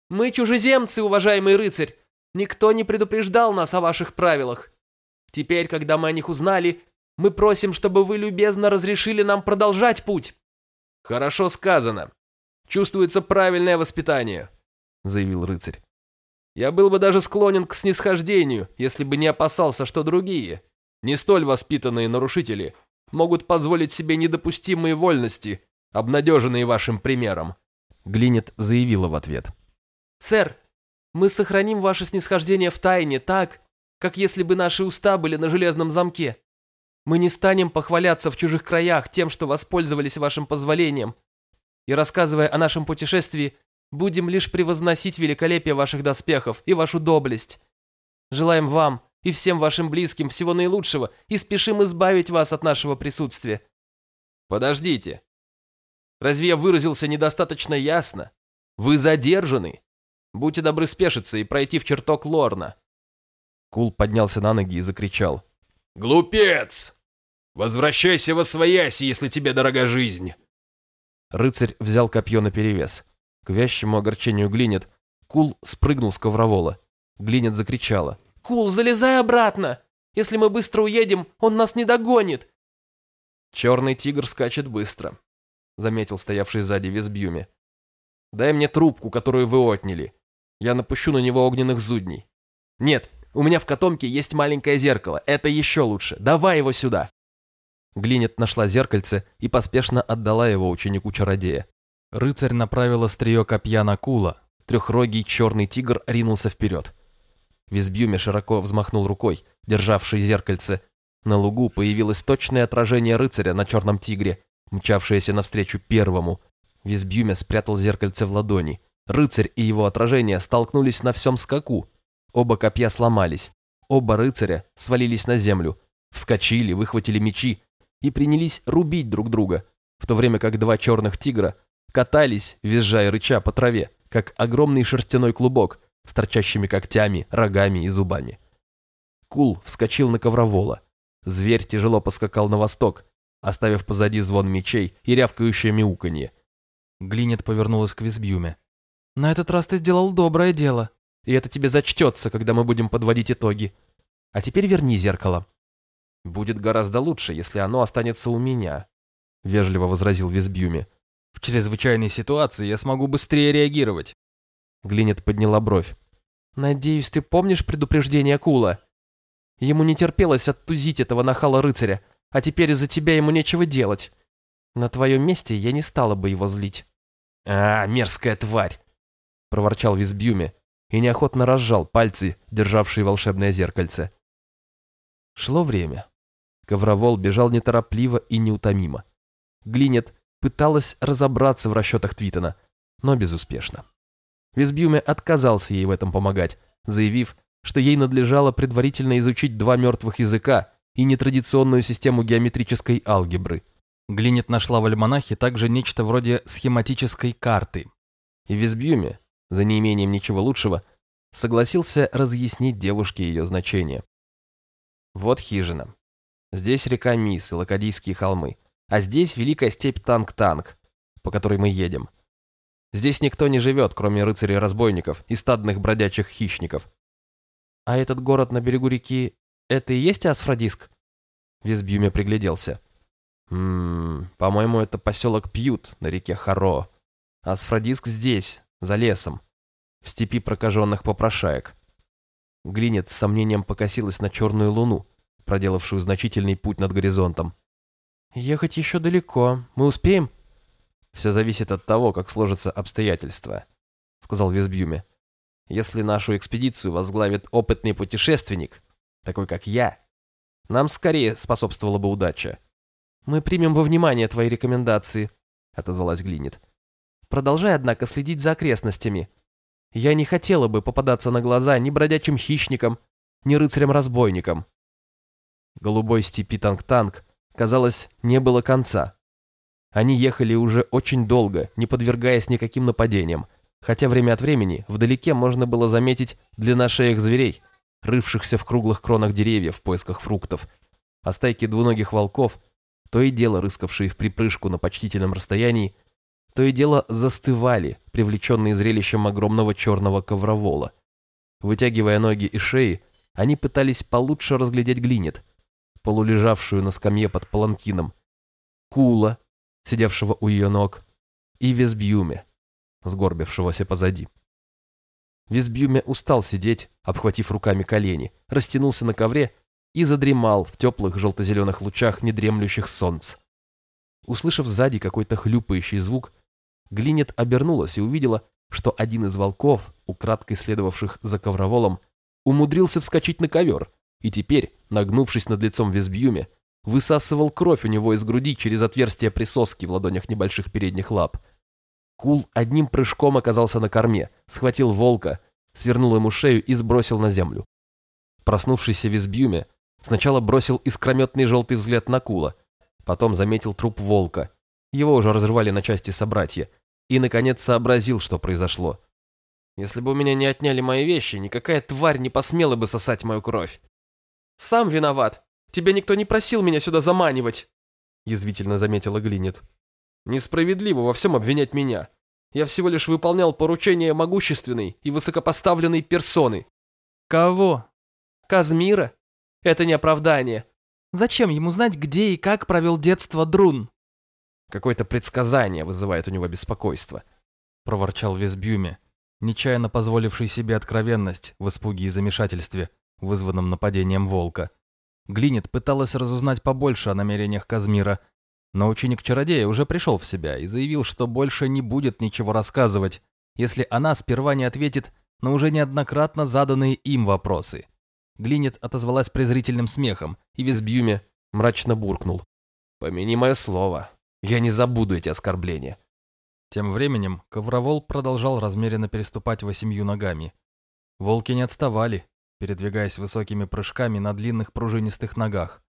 «Мы чужеземцы, уважаемый рыцарь. Никто не предупреждал нас о ваших правилах. Теперь, когда мы о них узнали, мы просим, чтобы вы любезно разрешили нам продолжать путь». «Хорошо сказано. Чувствуется правильное воспитание», — заявил рыцарь. «Я был бы даже склонен к снисхождению, если бы не опасался, что другие, не столь воспитанные нарушители, могут позволить себе недопустимые вольности обнадеженные вашим примером. Глинет заявила в ответ. Сэр, мы сохраним ваше снисхождение в тайне так, как если бы наши уста были на железном замке. Мы не станем похваляться в чужих краях тем, что воспользовались вашим позволением. И рассказывая о нашем путешествии, будем лишь превозносить великолепие ваших доспехов и вашу доблесть. Желаем вам и всем вашим близким всего наилучшего и спешим избавить вас от нашего присутствия. Подождите. Разве я выразился недостаточно ясно? Вы задержаны. Будьте добры спешиться и пройти в чертог Лорна. Кул поднялся на ноги и закричал. «Глупец! Возвращайся восвояси, если тебе дорога жизнь!» Рыцарь взял копье наперевес. К вящему огорчению Глинет Кул спрыгнул с ковровола. Глинет закричала. «Кул, залезай обратно! Если мы быстро уедем, он нас не догонит!» «Черный тигр скачет быстро», — заметил стоявший сзади Визбюме. «Дай мне трубку, которую вы отняли. Я напущу на него огненных зудней». «Нет, у меня в котомке есть маленькое зеркало. Это еще лучше. Давай его сюда!» Глинет нашла зеркальце и поспешно отдала его ученику-чародея. Рыцарь направил острие копья на Кула. Трехрогий черный тигр ринулся вперед. Визбьюми широко взмахнул рукой, державший зеркальце. На лугу появилось точное отражение рыцаря на черном тигре, мчавшееся навстречу первому. Визбьюме спрятал зеркальце в ладони. Рыцарь и его отражение столкнулись на всем скаку. Оба копья сломались. Оба рыцаря свалились на землю, вскочили, выхватили мечи и принялись рубить друг друга, в то время как два черных тигра катались, визжая и рыча по траве, как огромный шерстяной клубок с торчащими когтями, рогами и зубами. Кул вскочил на ковровола. Зверь тяжело поскакал на восток, оставив позади звон мечей и рявкающее мяуканье. Глинет повернулась к Визбьюме. «На этот раз ты сделал доброе дело, и это тебе зачтется, когда мы будем подводить итоги. А теперь верни зеркало». «Будет гораздо лучше, если оно останется у меня», — вежливо возразил Визбьюме. «В чрезвычайной ситуации я смогу быстрее реагировать». Глинет подняла бровь. «Надеюсь, ты помнишь предупреждение Кула? Ему не терпелось оттузить этого нахала-рыцаря, а теперь из-за тебя ему нечего делать. На твоем месте я не стала бы его злить». «А, мерзкая тварь!» — проворчал Визбьюме и неохотно разжал пальцы, державшие волшебное зеркальце. Шло время. Ковровол бежал неторопливо и неутомимо. Глинет пыталась разобраться в расчетах Твитона, но безуспешно. Визбьюме отказался ей в этом помогать, заявив, что ей надлежало предварительно изучить два мертвых языка и нетрадиционную систему геометрической алгебры. Глинет нашла в альманахе также нечто вроде схематической карты. И Визбьюме, за неимением ничего лучшего, согласился разъяснить девушке ее значение. Вот хижина. Здесь река Мис и Лакадийские холмы, а здесь великая степь Танг-Танг, по которой мы едем. Здесь никто не живет, кроме рыцарей-разбойников и стадных бродячих хищников. А этот город на берегу реки — это и есть Асфродиск? Визбьюме пригляделся. Ммм, по-моему, это поселок Пьют на реке Харо. Асфродиск здесь, за лесом, в степи прокаженных попрошаек. Глинет с сомнением покосилась на черную луну, проделавшую значительный путь над горизонтом. «Ехать еще далеко. Мы успеем?» «Все зависит от того, как сложатся обстоятельства», — сказал Визбьюме. «Если нашу экспедицию возглавит опытный путешественник, такой как я, нам скорее способствовала бы удача». «Мы примем во внимание твои рекомендации», — отозвалась Глинет. «Продолжай, однако, следить за окрестностями. Я не хотела бы попадаться на глаза ни бродячим хищникам, ни рыцарям-разбойникам». Голубой степи Танг-Танг, казалось, не было конца. Они ехали уже очень долго, не подвергаясь никаким нападениям, хотя время от времени вдалеке можно было заметить длинношеях зверей, рывшихся в круглых кронах деревьев в поисках фруктов, а стайки двуногих волков, то и дело рыскавшие вприпрыжку на почтительном расстоянии, то и дело застывали, привлеченные зрелищем огромного черного ковровола. Вытягивая ноги и шеи, они пытались получше разглядеть глинет, полулежавшую на скамье под паланкином, кула, сидевшего у ее ног, и Весбьюме, сгорбившегося позади. Весбьюме устал сидеть, обхватив руками колени, растянулся на ковре и задремал в теплых желто-зеленых лучах недремлющих солнц. Услышав сзади какой-то хлюпающий звук, Глинет обернулась и увидела, что один из волков, украдкой следовавших за ковроволом, умудрился вскочить на ковер и теперь, нагнувшись над лицом Весбьюме, высасывал кровь у него из груди через отверстие присоски в ладонях небольших передних лап. Кул одним прыжком оказался на корме, схватил волка, свернул ему шею и сбросил на землю. Проснувшийся Весбьюме сначала бросил искрометный желтый взгляд на Кула, потом заметил труп волка. Его уже разрывали на части собратья, и, наконец, сообразил, что произошло. Если бы у меня не отняли мои вещи, никакая тварь не посмела бы сосать мою кровь. «Сам виноват. Тебя никто не просил меня сюда заманивать», язвительно заметила Глинет. «Несправедливо во всем обвинять меня. Я всего лишь выполнял поручение могущественной и высокопоставленной персоны». Кого? «Казмира? Это не оправдание. Зачем ему знать, где и как провел детство Друн? Какое-то предсказание вызывает у него беспокойство. Проворчал Весбюме, нечаянно позволивший себе откровенность в испуге и замешательстве, вызванном нападением волка. Глинет пыталась разузнать побольше о намерениях Казмира, но ученик-чародея уже пришел в себя и заявил, что больше не будет ничего рассказывать, если она сперва не ответит на уже неоднократно заданные им вопросы. Глинет отозвалась презрительным смехом, и Визбьюме мрачно буркнул. «Помяни мое слово, я не забуду эти оскорбления». Тем временем Ковровол продолжал размеренно переступать восемью ногами. Волки не отставали, передвигаясь высокими прыжками на длинных пружинистых ногах.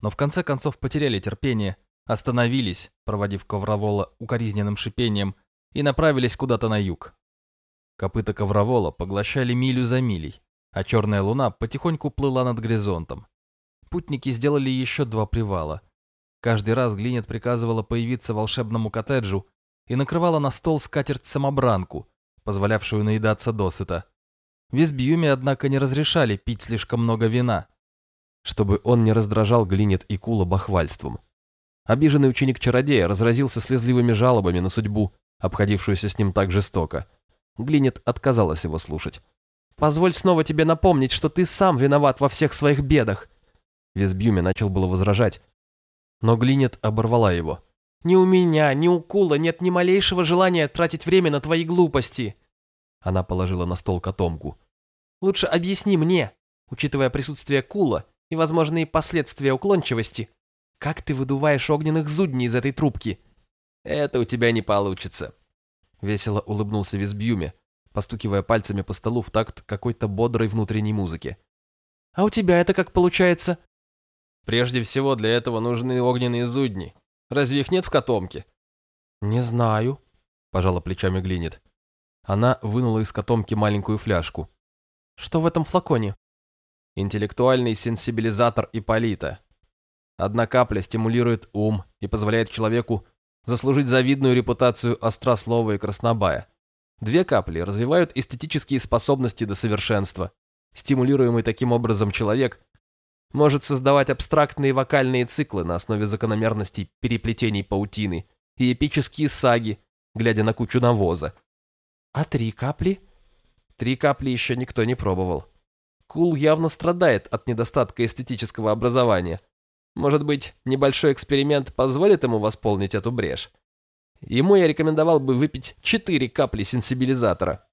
Но в конце концов потеряли терпение, остановились, проводив Ковровола укоризненным шипением, и направились куда-то на юг. Копыта Ковровола поглощали милю за милей, а черная луна потихоньку плыла над горизонтом. Путники сделали еще два привала. Каждый раз Глинет приказывала появиться волшебному коттеджу и накрывала на стол скатерть-самобранку, позволявшую наедаться досыта. Визбьюме, однако, не разрешали пить слишком много вина, чтобы он не раздражал Глинет и Кула бахвальством. Обиженный ученик-чародея разразился слезливыми жалобами на судьбу, обходившуюся с ним так жестоко. Глинет отказалась его слушать. «Позволь снова тебе напомнить, что ты сам виноват во всех своих бедах». Визбьюме начал было возражать, но Глинет оборвала его. «Ни у меня, ни у Кула нет ни малейшего желания тратить время на твои глупости». Она положила на стол котомку. «Лучше объясни мне, учитывая присутствие Кула и возможные последствия уклончивости, как ты выдуваешь огненных зудней из этой трубки?» «Это у тебя не получится», — весело улыбнулся Визбьюме, постукивая пальцами по столу в такт какой-то бодрой внутренней музыки. «А у тебя это как получается?» «Прежде всего для этого нужны огненные зудни. Разве их нет в котомке?» «Не знаю», — пожала плечами Глинет. Она вынула из котомки маленькую фляжку. «Что в этом флаконе?» «Интеллектуальный сенсибилизатор Ипполита. Одна капля стимулирует ум и позволяет человеку заслужить завидную репутацию острослова и краснобая. Две капли развивают эстетические способности до совершенства. Стимулируемый таким образом человек может создавать абстрактные вокальные циклы на основе закономерностей переплетений паутины и эпические саги, глядя на кучу навоза. А три капли? Три капли еще никто не пробовал. Кул явно страдает от недостатка эстетического образования. Может быть, небольшой эксперимент позволит ему восполнить эту брешь? Ему я рекомендовал бы выпить 4 капли сенсибилизатора.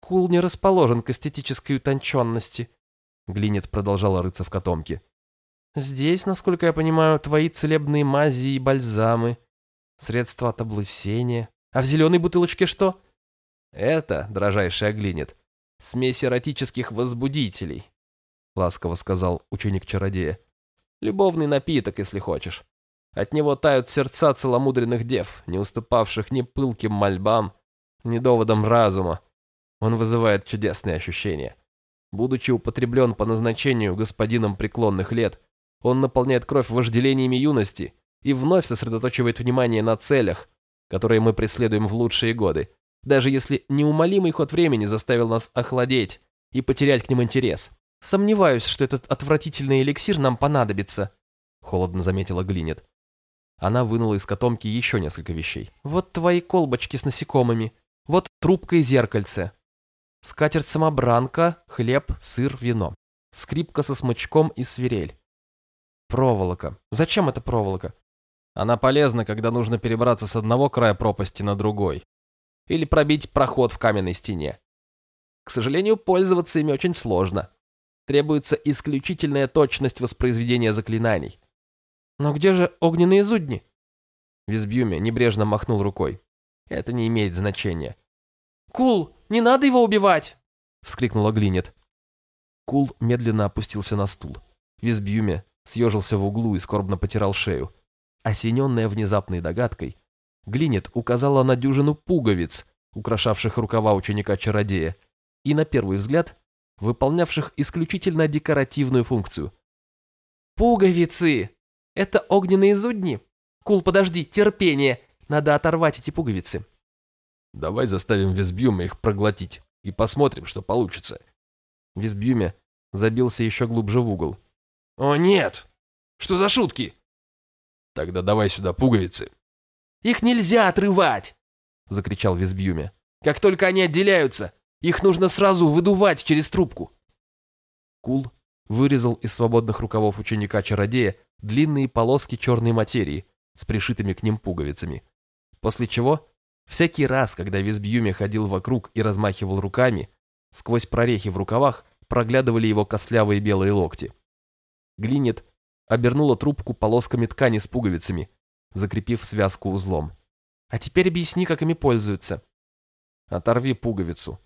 Кул не расположен к эстетической утонченности. Глинет продолжала рыться в котомке. Здесь, насколько я понимаю, твои целебные мази и бальзамы, средства от облысения. А в зеленой бутылочке что? Это, дрожайшая Глинет, смесь эротических возбудителей, ласково сказал ученик-чародея. Любовный напиток, если хочешь. От него тают сердца целомудренных дев, не уступавших ни пылким мольбам, ни доводам разума. Он вызывает чудесные ощущения. Будучи употреблен по назначению господином преклонных лет, он наполняет кровь вожделениями юности и вновь сосредоточивает внимание на целях, которые мы преследуем в лучшие годы, даже если неумолимый ход времени заставил нас охладеть и потерять к ним интерес. «Сомневаюсь, что этот отвратительный эликсир нам понадобится», — холодно заметила Глинет. Она вынула из котомки еще несколько вещей. «Вот твои колбочки с насекомыми. Вот трубка и зеркальце. Скатерть-самобранка, хлеб, сыр, вино. Скрипка со смычком и свирель. Проволока. Зачем эта проволока? Она полезна, когда нужно перебраться с одного края пропасти на другой. Или пробить проход в каменной стене. К сожалению, пользоваться ими очень сложно. Требуется исключительная точность воспроизведения заклинаний. Но где же огненные зудни? Визбюме небрежно махнул рукой. Это не имеет значения. Кул, не надо его убивать! Вскрикнула Глинет. Кул медленно опустился на стул. Визбюме съежился в углу и скорбно потирал шею. Осененная внезапной догадкой, Глинет указала на дюжину пуговиц, украшавших рукава ученика-чародея, и, на первый взгляд, выполнявших исключительно декоративную функцию. «Пуговицы! Это огненные зудни! Кул, подожди, терпение! Надо оторвать эти пуговицы!» «Давай заставим Весбюма их проглотить и посмотрим, что получится». Визбюме забился еще глубже в угол. «О нет! Что за шутки?» «Тогда давай сюда пуговицы». «Их нельзя отрывать!» — закричал Визбюме. «Как только они отделяются, их нужно сразу выдувать через трубку». Кул вырезал из свободных рукавов ученика-чародея длинные полоски черной материи с пришитыми к ним пуговицами. После чего, всякий раз, когда Визбьюме ходил вокруг и размахивал руками, сквозь прорехи в рукавах проглядывали его костлявые белые локти. Глинет обернула трубку полосками ткани с пуговицами, закрепив связку узлом. «А теперь объясни, как ими пользуются». «Оторви пуговицу.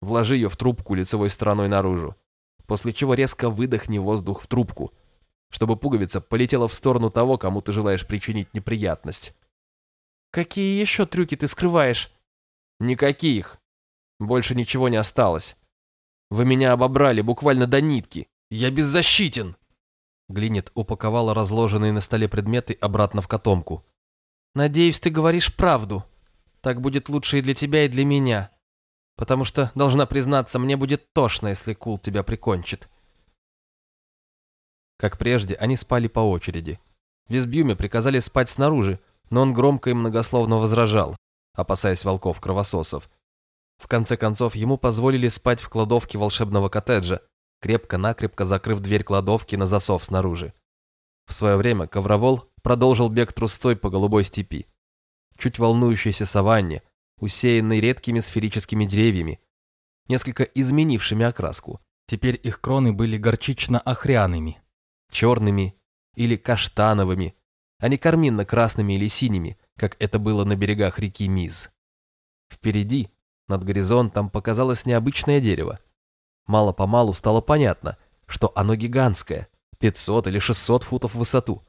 Вложи ее в трубку лицевой стороной наружу, после чего резко выдохни воздух в трубку, чтобы пуговица полетела в сторону того, кому ты желаешь причинить неприятность». «Какие еще трюки ты скрываешь?» «Никаких. Больше ничего не осталось. Вы меня обобрали буквально до нитки. Я беззащитен!» Глинет упаковала разложенные на столе предметы обратно в котомку. «Надеюсь, ты говоришь правду. Так будет лучше и для тебя, и для меня. Потому что, должна признаться, мне будет тошно, если Кул тебя прикончит». Как прежде, они спали по очереди. Визбюме приказали спать снаружи, но он громко и многословно возражал, опасаясь волков-кровососов. В конце концов, ему позволили спать в кладовке волшебного коттеджа, крепко-накрепко закрыв дверь кладовки на засов снаружи. В свое время Ковровол продолжил бег трусцой по голубой степи. Чуть волнующейся саванне, усеянной редкими сферическими деревьями, несколько изменившими окраску. Теперь их кроны были горчично-охряными, черными или каштановыми, а не карминно-красными или синими, как это было на берегах реки Миз. Впереди, над горизонтом, показалось необычное дерево. Мало-помалу стало понятно, что оно гигантское, 500 или 600 футов в высоту.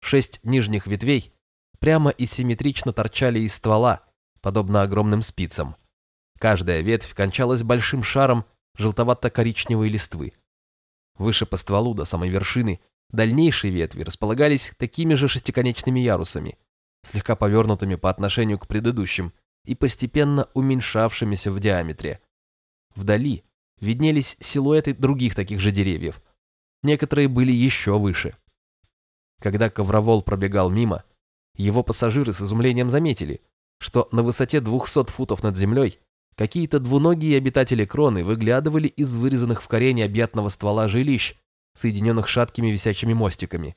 Шесть нижних ветвей прямо и симметрично торчали из ствола, подобно огромным спицам. Каждая ветвь кончалась большим шаром желтовато-коричневой листвы. Выше по стволу до самой вершины дальнейшие ветви располагались такими же шестиконечными ярусами, слегка повернутыми по отношению к предыдущим и постепенно уменьшавшимися в диаметре. Вдали виднелись силуэты других таких же деревьев. Некоторые были еще выше. Когда ковровол пробегал мимо, его пассажиры с изумлением заметили, что на высоте 200 футов над землей какие-то двуногие обитатели кроны выглядывали из вырезанных в корене объятного ствола жилищ, соединенных шаткими висячими мостиками.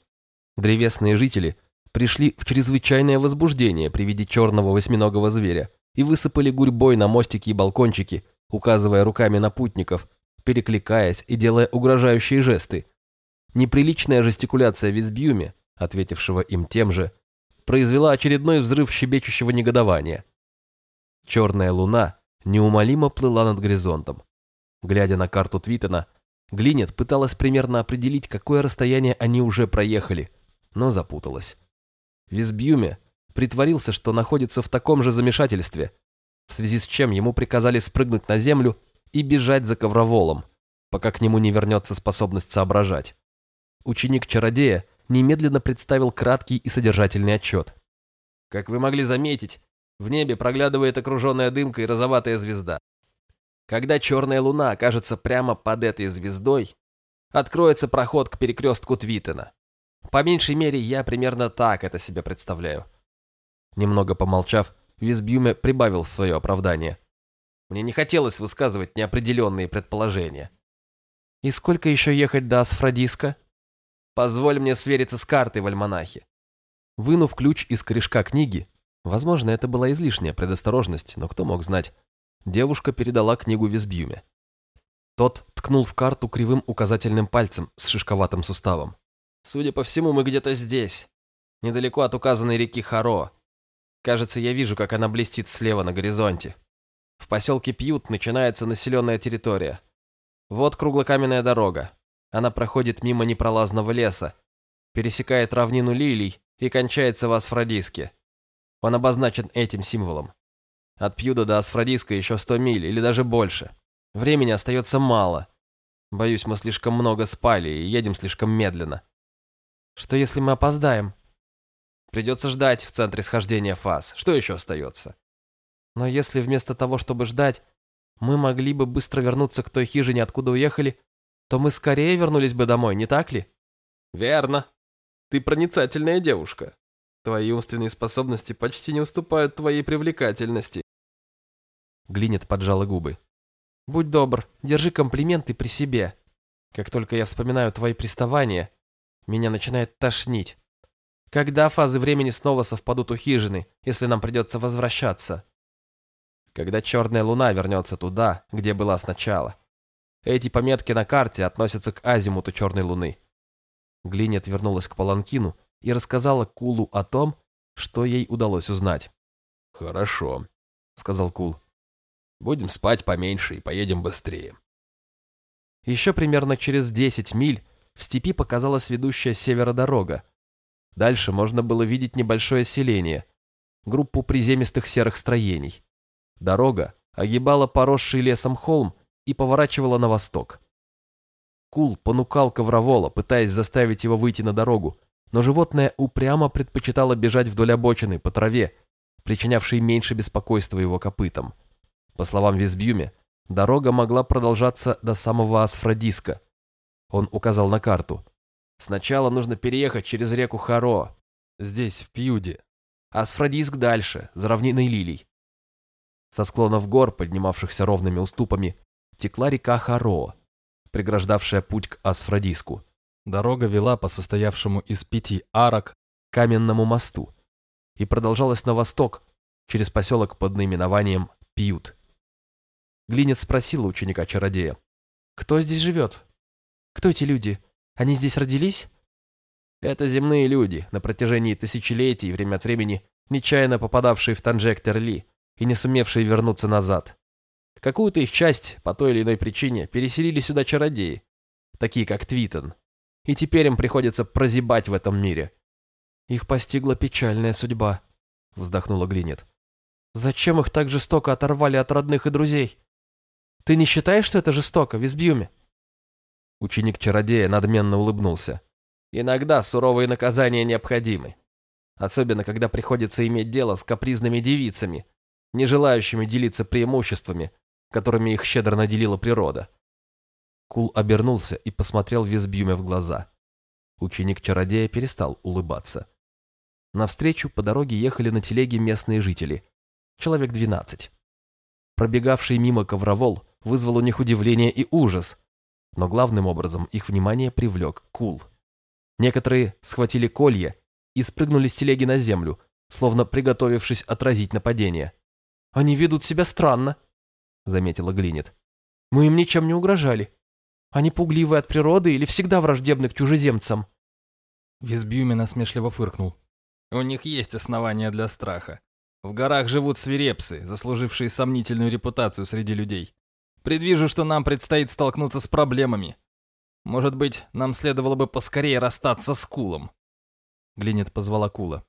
Древесные жители пришли в чрезвычайное возбуждение при виде черного восьминогого зверя и высыпали гурьбой на мостики и балкончики, указывая руками на путников, перекликаясь и делая угрожающие жесты. Неприличная жестикуляция Визбьюме, ответившего им тем же, произвела очередной взрыв щебечущего негодования. Черная луна неумолимо плыла над горизонтом. Глядя на карту Твитона, Глинет пыталась примерно определить, какое расстояние они уже проехали, но запуталась. Визбьюме притворился, что находится в таком же замешательстве, в связи с чем ему приказали спрыгнуть на землю и бежать за ковроволом, пока к нему не вернется способность соображать. Ученик-чародея немедленно представил краткий и содержательный отчет. Как вы могли заметить, в небе проглядывает окруженная дымкой розоватая звезда. Когда черная луна окажется прямо под этой звездой, откроется проход к перекрестку Твитена. По меньшей мере, я примерно так это себе представляю. Немного помолчав, Визбюме прибавил свое оправдание. Мне не хотелось высказывать неопределенные предположения. «И сколько еще ехать до Асфродиска?» «Позволь мне свериться с картой в альманахе. Вынув ключ из корешка книги, возможно, это была излишняя предосторожность, но кто мог знать, девушка передала книгу Визбьюме. Тот ткнул в карту кривым указательным пальцем с шишковатым суставом. «Судя по всему, мы где-то здесь, недалеко от указанной реки Харо. Кажется, я вижу, как она блестит слева на горизонте. В поселке Пьют начинается населенная территория. Вот круглокаменная дорога. Она проходит мимо непролазного леса, пересекает равнину лилий и кончается в Асфродиске. Он обозначен этим символом. От Пьюда до Асфродиска еще сто миль или даже больше. Времени остается мало. Боюсь, мы слишком много спали и едем слишком медленно. Что если мы опоздаем? Придется ждать в центре схождения фаз. Что еще остается? Но если вместо того, чтобы ждать, мы могли бы быстро вернуться к той хижине, откуда уехали, то мы скорее вернулись бы домой, не так ли? Верно. Ты проницательная девушка. Твои умственные способности почти не уступают твоей привлекательности. Глинет поджала губы. Будь добр, держи комплименты при себе. Как только я вспоминаю твои приставания, меня начинает тошнить. Когда фазы времени снова совпадут у хижины, если нам придется возвращаться? Когда черная луна вернется туда, где была сначала. Эти пометки на карте относятся к азимуту черной луны. Глинет вернулась к Паланкину и рассказала Кулу о том, что ей удалось узнать. «Хорошо», — сказал Кул. Будем спать поменьше и поедем быстрее. Еще примерно через 10 миль в степи показалась ведущая севера дорога. Дальше можно было видеть небольшое селение, группу приземистых серых строений. Дорога огибала поросший лесом холм и поворачивала на восток. Кул понукал Ковровола, пытаясь заставить его выйти на дорогу, но животное упрямо предпочитало бежать вдоль обочины по траве, причинявшей меньше беспокойства его копытам. По словам Визбьюме, дорога могла продолжаться до самого Асфродиска. Он указал на карту. Сначала нужно переехать через реку Харо, здесь, в Пьюде. Асфродиск дальше, за равниной лилий. Со склонов гор, поднимавшихся ровными уступами, текла река Харо, преграждавшая путь к Асфродиску. Дорога вела по состоявшему из пяти арок каменному мосту и продолжалась на восток через поселок под наименованием Пьют. Глинец спросила ученика-чародея. «Кто здесь живет? Кто эти люди? Они здесь родились?» «Это земные люди, на протяжении тысячелетий, время от времени, нечаянно попадавшие в Танжектер Ли и не сумевшие вернуться назад. Какую-то их часть, по той или иной причине, переселили сюда чародеи, такие как Твитон, и теперь им приходится прозябать в этом мире». «Их постигла печальная судьба», — вздохнула Глинет. «Зачем их так жестоко оторвали от родных и друзей?» Ты не считаешь, что это жестоко, Визбьюме?» Ученик-чародея надменно улыбнулся. «Иногда суровые наказания необходимы. Особенно, когда приходится иметь дело с капризными девицами, не желающими делиться преимуществами, которыми их щедро наделила природа». Кул обернулся и посмотрел Визбюме в глаза. Ученик-чародея перестал улыбаться. Навстречу по дороге ехали на телеге местные жители. Человек двенадцать. Пробегавший мимо ковровол вызвал у них удивление и ужас, но главным образом их внимание привлек Кул. Некоторые схватили колья и спрыгнули с телеги на землю, словно приготовившись отразить нападение. «Они ведут себя странно», — заметила Глинет. «Мы им ничем не угрожали. Они пугливы от природы или всегда враждебны к чужеземцам?» Визбьюми насмешливо фыркнул. «У них есть основания для страха. В горах живут свирепсы, заслужившие сомнительную репутацию среди людей. Предвижу, что нам предстоит столкнуться с проблемами. Может быть, нам следовало бы поскорее расстаться с Кулом. Глинет позвала Кула.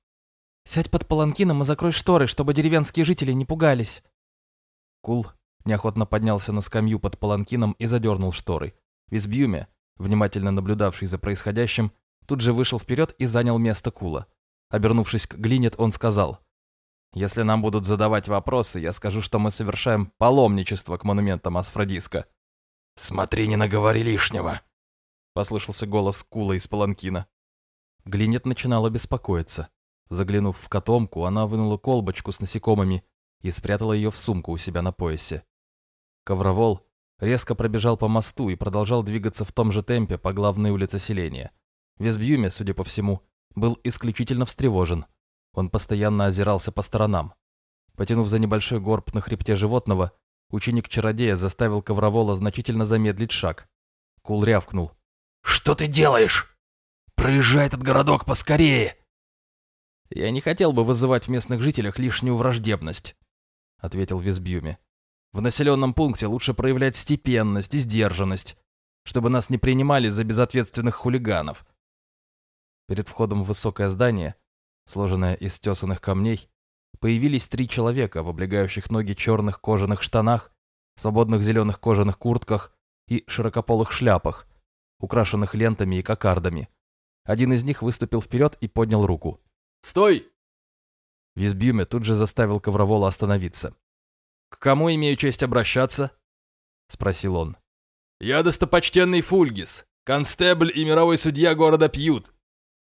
«Сядь под паланкином и закрой шторы, чтобы деревенские жители не пугались». Кул неохотно поднялся на скамью под паланкином и задернул шторы. Визбьюме, внимательно наблюдавший за происходящим, тут же вышел вперед и занял место Кула. Обернувшись к Глинет, он сказал, если нам будут задавать вопросы, я скажу, что мы совершаем паломничество к монументам Асфродиска». «Смотри, не наговори лишнего», — послышался голос Кула из паланкина. Глинет начинала беспокоиться. Заглянув в котомку, она вынула колбочку с насекомыми и спрятала ее в сумку у себя на поясе. Ковровол резко пробежал по мосту и продолжал двигаться в том же темпе по главной улице селения. Визбьюме, судя по всему, был исключительно встревожен. Он постоянно озирался по сторонам. Потянув за небольшой горб на хребте животного, ученик-чародея заставил Ковровола значительно замедлить шаг. Кул рявкнул. «Что ты делаешь? Проезжай этот городок поскорее!» «Я не хотел бы вызывать в местных жителях лишнюю враждебность», — ответил Визбьюми. «В населенном пункте лучше проявлять степенность и сдержанность, чтобы нас не принимали за безответственных хулиганов». Перед входом в высокое здание, сложенное из тесанных камней, появились три человека в облегающих ноги черных кожаных штанах, свободных зеленых кожаных куртках и широкополых шляпах, украшенных лентами и кокардами. Один из них выступил вперед и поднял руку. «Стой!» Визбюме тут же заставил Ковровола остановиться. «К кому имею честь обращаться?» — спросил он. «Я достопочтенный Фульгис, констебль и мировой судья города Пьют.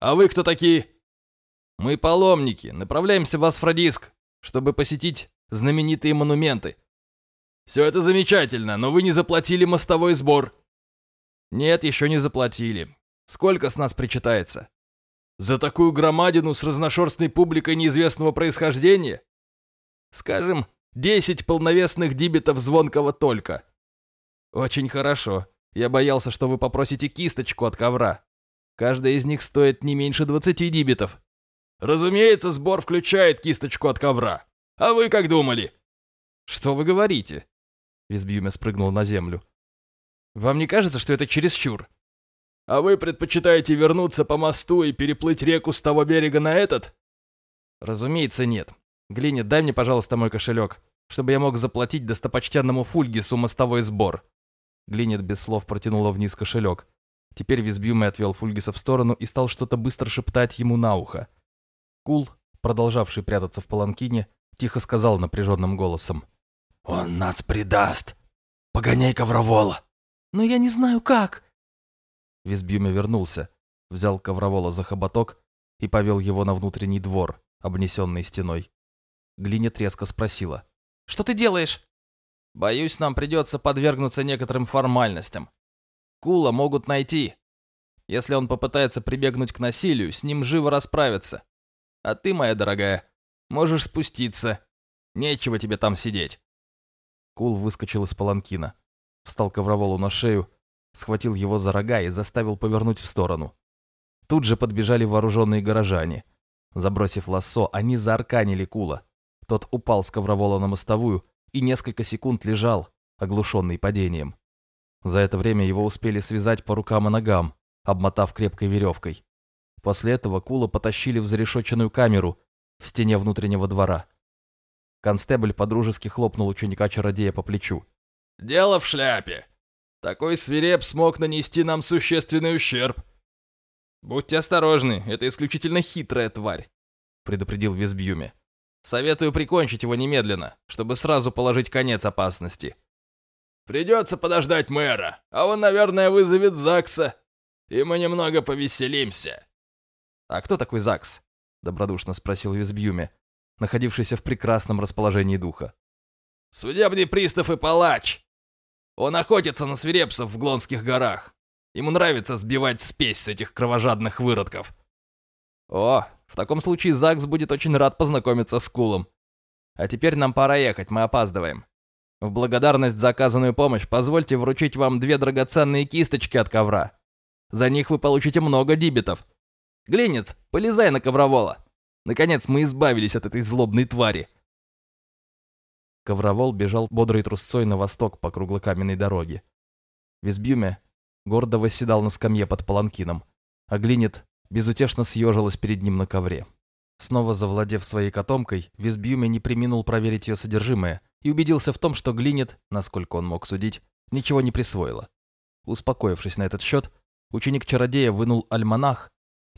А вы кто такие?» «Мы паломники, направляемся в Асфродиск, чтобы посетить знаменитые монументы». «Все это замечательно, но вы не заплатили мостовой сбор». «Нет, еще не заплатили. Сколько с нас причитается?» «За такую громадину с разношерстной публикой неизвестного происхождения?» «Скажем, десять полновесных дибитов звонкого только». «Очень хорошо. Я боялся, что вы попросите кисточку от ковра. Каждая из них стоит не меньше двадцати дибитов». «Разумеется, сбор включает кисточку от ковра. А вы как думали?» «Что вы говорите?» Визбьюме спрыгнул на землю. «Вам не кажется, что это чересчур?» «А вы предпочитаете вернуться по мосту и переплыть реку с того берега на этот?» «Разумеется, нет. Глиня, дай мне, пожалуйста, мой кошелек, чтобы я мог заплатить достопочтенному Фульгису мостовой сбор». Глинет без слов протянула вниз кошелек. Теперь Визбьюме отвел Фульгиса в сторону и стал что-то быстро шептать ему на ухо. Кул, продолжавший прятаться в паланкине, тихо сказал напряженным голосом. «Он нас предаст! Погоняй ковровола!» «Но я не знаю, как!» Визбьюме вернулся, взял ковровола за хоботок и повел его на внутренний двор, обнесенный стеной. Глиня резко спросила. «Что ты делаешь?» «Боюсь, нам придется подвергнуться некоторым формальностям. Кула могут найти. Если он попытается прибегнуть к насилию, с ним живо расправиться. А ты, моя дорогая, можешь спуститься. Нечего тебе там сидеть». Кул выскочил из паланкина, встал ковроволу на шею, схватил его за рога и заставил повернуть в сторону. Тут же подбежали вооруженные горожане. Забросив лассо, они заарканили Кула. Тот упал с ковровола на мостовую и несколько секунд лежал, оглушенный падением. За это время его успели связать по рукам и ногам, обмотав крепкой веревкой. После этого Кула потащили в зарешоченную камеру в стене внутреннего двора. Констебль подружески хлопнул ученика-чародея по плечу. «Дело в шляпе. Такой свиреп смог нанести нам существенный ущерб». «Будьте осторожны, это исключительно хитрая тварь», — предупредил Визбьюме. «Советую прикончить его немедленно, чтобы сразу положить конец опасности». «Придется подождать мэра, а он, наверное, вызовет ЗАГСа, и мы немного повеселимся». «А кто такой ЗАГС?» — добродушно спросил Визбьюме, находившийся в прекрасном расположении духа. «Судебный пристав и палач. Он охотится на свирепцев в Глонских горах. Ему нравится сбивать спесь с этих кровожадных выродков». «О, в таком случае ЗАГС будет очень рад познакомиться с Кулом. А теперь нам пора ехать, мы опаздываем. В благодарность за оказанную помощь позвольте вручить вам две драгоценные кисточки от ковра. За них вы получите много дибитов. Глинец, полезай на ковровола. Наконец мы избавились от этой злобной твари. Ковровол бежал бодрой трусцой на восток по круглокаменной дороге. Визбюме гордо восседал на скамье под паланкином, а Глинет безутешно съежилась перед ним на ковре. Снова завладев своей котомкой, Визбьюме не приминул проверить ее содержимое и убедился в том, что Глинет, насколько он мог судить, ничего не присвоила. Успокоившись на этот счет, ученик-чародея вынул альманах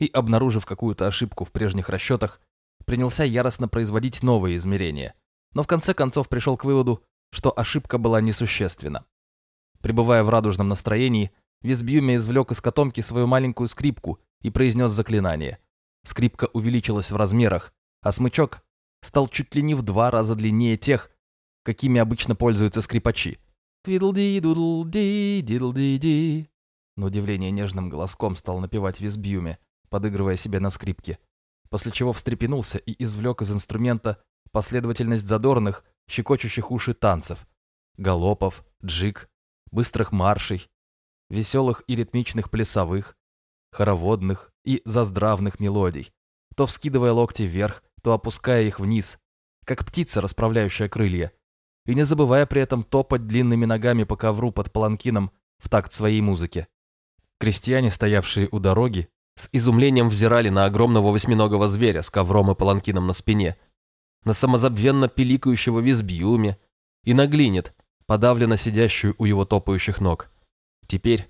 и, обнаружив какую-то ошибку в прежних расчетах, принялся яростно производить новые измерения, но в конце концов пришел к выводу, что ошибка была несущественна. Пребывая в радужном настроении, Визбьюме извлек из котомки свою маленькую скрипку и произнес заклинание. Скрипка увеличилась в размерах, а смычок стал чуть ли не в два раза длиннее тех, какими обычно пользуются скрипачи. «Твидлди-дудлди, дидлди-ди», на удивление нежным голоском стал напевать Визбьюме, подыгрывая себе на скрипке, после чего встрепенулся и извлек из инструмента последовательность задорных, щекочущих уши танцев, галопов, джиг, быстрых маршей, веселых и ритмичных плясовых, хороводных и заздравных мелодий, то вскидывая локти вверх, то опуская их вниз, как птица, расправляющая крылья, и не забывая при этом топать длинными ногами по ковру под паланкином в такт своей музыки. Крестьяне, стоявшие у дороги, с изумлением взирали на огромного восьминогого зверя с ковром и паланкином на спине, на самозабвенно пиликающего визбьюме и на глинет, подавленно сидящую у его топающих ног. Теперь,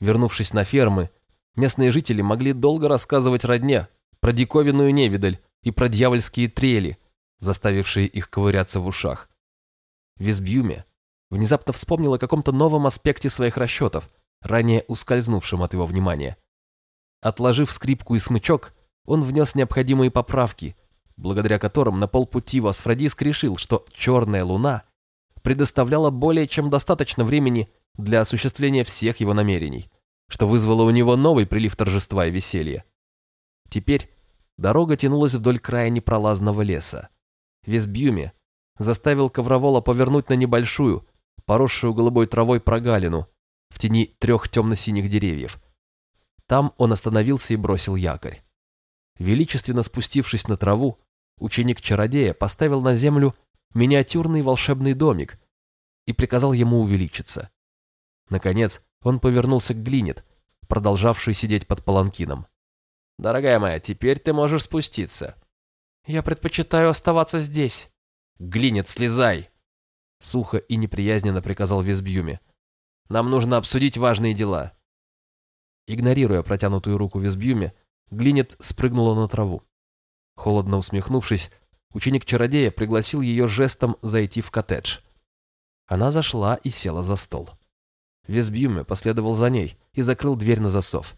вернувшись на фермы, местные жители могли долго рассказывать родне про диковинную невидаль и про дьявольские трели, заставившие их ковыряться в ушах. Визбьюме внезапно вспомнил о каком-то новом аспекте своих расчетов, ранее ускользнувшем от его внимания. Отложив скрипку и смычок, он внес необходимые поправки, благодаря которым на полпути Васфродиск решил, что «Черная луна» предоставляла более чем достаточно времени для осуществления всех его намерений, что вызвало у него новый прилив торжества и веселья. Теперь дорога тянулась вдоль края непролазного леса. Весбьюме заставил Ковровола повернуть на небольшую, поросшую голубой травой прогалину в тени трех темно-синих деревьев. Там он остановился и бросил якорь. Величественно спустившись на траву, ученик-чародея поставил на землю миниатюрный волшебный домик и приказал ему увеличиться. Наконец, он повернулся к Глинет, продолжавшей сидеть под паланкином. «Дорогая моя, теперь ты можешь спуститься». «Я предпочитаю оставаться здесь». «Глинет, слезай!» Сухо и неприязненно приказал Визбьюме. «Нам нужно обсудить важные дела». Игнорируя протянутую руку Визбьюме, Глинет спрыгнула на траву. Холодно усмехнувшись, ученик-чародея пригласил ее жестом зайти в коттедж. Она зашла и села за стол. Весбьюме последовал за ней и закрыл дверь на засов.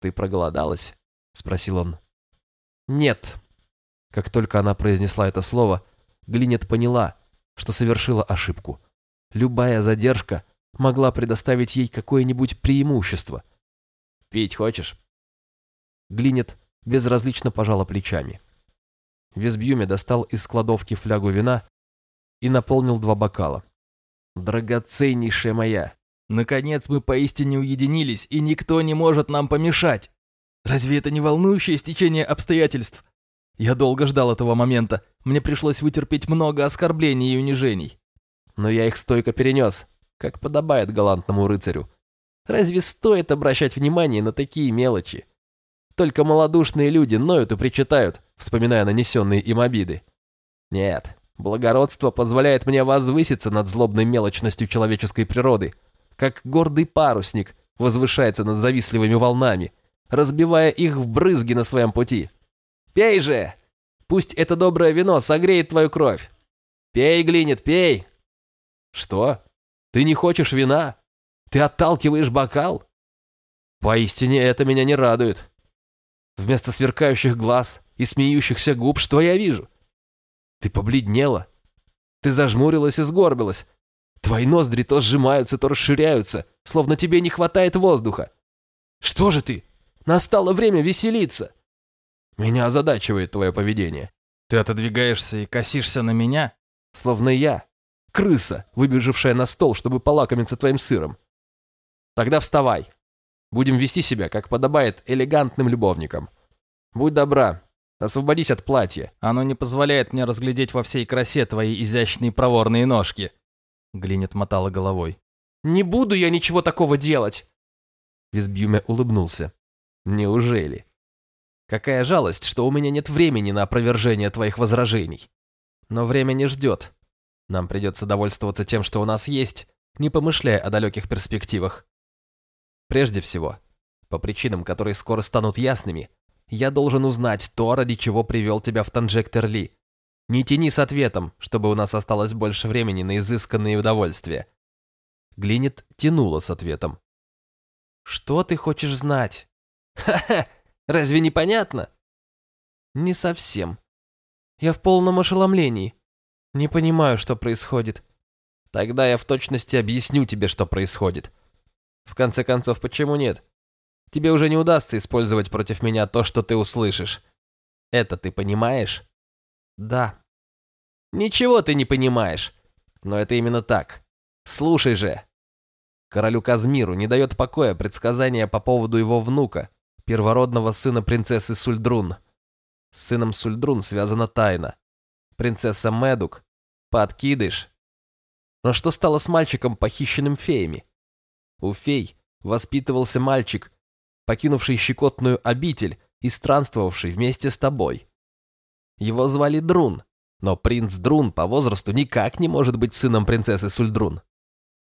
«Ты проголодалась?» — спросил он. «Нет». Как только она произнесла это слово, Глинет поняла, что совершила ошибку. Любая задержка могла предоставить ей какое-нибудь преимущество. «Пить хочешь?» Глинет безразлично пожала плечами. Весбьюме достал из кладовки флягу вина и наполнил два бокала. «Драгоценнейшая моя! Наконец мы поистине уединились, и никто не может нам помешать! Разве это не волнующее стечение обстоятельств? Я долго ждал этого момента, мне пришлось вытерпеть много оскорблений и унижений. Но я их стойко перенес, как подобает галантному рыцарю. Разве стоит обращать внимание на такие мелочи? Только малодушные люди ноют и причитают, вспоминая нанесенные им обиды. Нет, благородство позволяет мне возвыситься над злобной мелочностью человеческой природы, как гордый парусник возвышается над завистливыми волнами, разбивая их в брызги на своем пути. Пей же! Пусть это доброе вино согреет твою кровь. Пей, Глинет, пей! Что? Ты не хочешь вина? Ты отталкиваешь бокал? Поистине это меня не радует. Вместо сверкающих глаз и смеющихся губ что я вижу? Ты побледнела. Ты зажмурилась и сгорбилась. Твои ноздри то сжимаются, то расширяются, словно тебе не хватает воздуха. Что же ты? Настало время веселиться. Меня озадачивает твое поведение. Ты отодвигаешься и косишься на меня? Словно я, крыса, выбежавшая на стол, чтобы полакомиться твоим сыром. Тогда вставай. Будем вести себя, как подобает элегантным любовникам. Будь добра, освободись от платья. Оно не позволяет мне разглядеть во всей красе твои изящные проворные ножки. Глинет мотала головой. «Не буду я ничего такого делать!» Визбьюме улыбнулся. «Неужели? Какая жалость, что у меня нет времени на опровержение твоих возражений. Но время не ждет. Нам придется довольствоваться тем, что у нас есть, не помышляя о далеких перспективах. Прежде всего, по причинам, которые скоро станут ясными, я должен узнать то, ради чего привел тебя в Танжектер-Ли. Не тяни с ответом, чтобы у нас осталось больше времени на изысканные удовольствия. Глинет тянула с ответом. «Что ты хочешь знать?» «Ха-ха! Разве не понятно?» «Не совсем. Я в полном ошеломлении. Не понимаю, что происходит». «Тогда я в точности объясню тебе, что происходит. В конце концов, почему нет? Тебе уже не удастся использовать против меня то, что ты услышишь. Это ты понимаешь? Да. Ничего ты не понимаешь. Но это именно так. Слушай же. Королю Казмиру не дает покоя предсказание по поводу его внука, первородного сына принцессы Сульдрун. С сыном Сульдрун связана тайна. Принцесса Медук, подкидыш. Но что стало с мальчиком, похищенным феями? У фей воспитывался мальчик, покинувший щекотную обитель и странствовавший вместе с тобой. Его звали Друн, но принц Друн по возрасту никак не может быть сыном принцессы Сульдрун.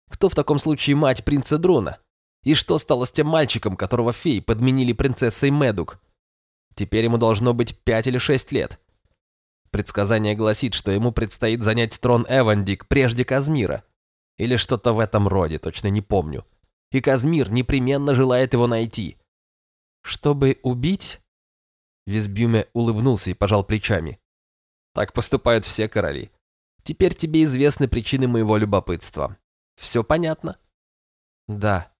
Кто в таком случае мать принца Друна? И что стало с тем мальчиком, которого феи подменили принцессой Медук? Теперь ему должно быть пять или шесть лет. Предсказание гласит, что ему предстоит занять трон Эвандик прежде Казмира. Или что-то в этом роде, точно не помню. И Казмир непременно желает его найти. Чтобы убить? Визбюме улыбнулся и пожал плечами. Так поступают все короли. Теперь тебе известны причины моего любопытства. Все понятно? Да.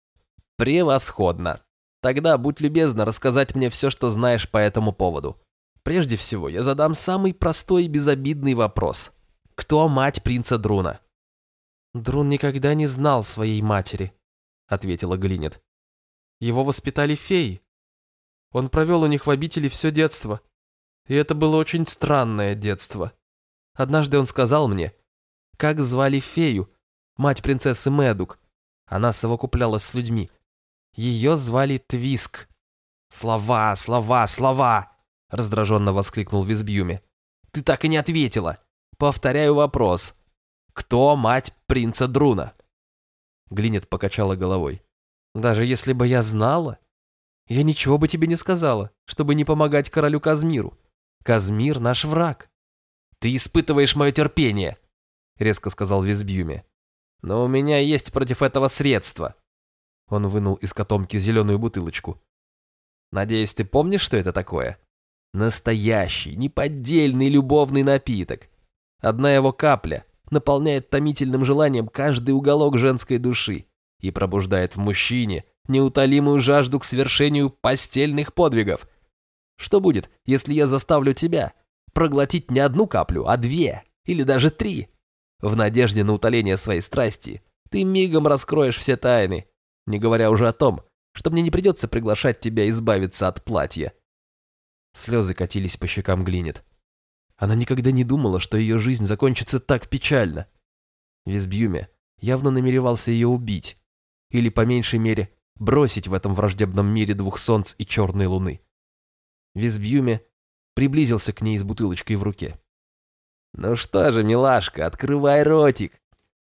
Превосходно. Тогда будь любезна рассказать мне все, что знаешь по этому поводу. Прежде всего, я задам самый простой и безобидный вопрос. Кто мать принца Друна? Друн никогда не знал своей матери, ответила Глинет. Его воспитали феи. Он провел у них в обители все детство. И это было очень странное детство. Однажды он сказал мне, как звали фею, мать принцессы Медук. Она совокуплялась с людьми. Ее звали Твиск. «Слова, слова, слова!» — раздраженно воскликнул Визбьюми. «Ты так и не ответила. Повторяю вопрос. Кто мать принца Друна?» Глинет покачала головой. «Даже если бы я знала, я ничего бы тебе не сказала, чтобы не помогать королю Казмиру. Казмир наш враг». «Ты испытываешь мое терпение», — резко сказал Визбьюми. «Но у меня есть против этого средство». Он вынул из котомки зеленую бутылочку. «Надеюсь, ты помнишь, что это такое?» «Настоящий, неподдельный любовный напиток. Одна его капля наполняет томительным желанием каждый уголок женской души и пробуждает в мужчине неутолимую жажду к свершению постельных подвигов. Что будет, если я заставлю тебя проглотить не одну каплю, а две или даже три? В надежде на утоление своей страсти ты мигом раскроешь все тайны, не говоря уже о том, что мне не придется приглашать тебя избавиться от платья. Слезы катились по щекам Глинет. Она никогда не думала, что ее жизнь закончится так печально. Визбьюме явно намеревался ее убить, или, по меньшей мере, бросить в этом враждебном мире двух солнц и черной луны. Визбьюме приблизился к ней с бутылочкой в руке. «Ну что же, милашка, открывай ротик.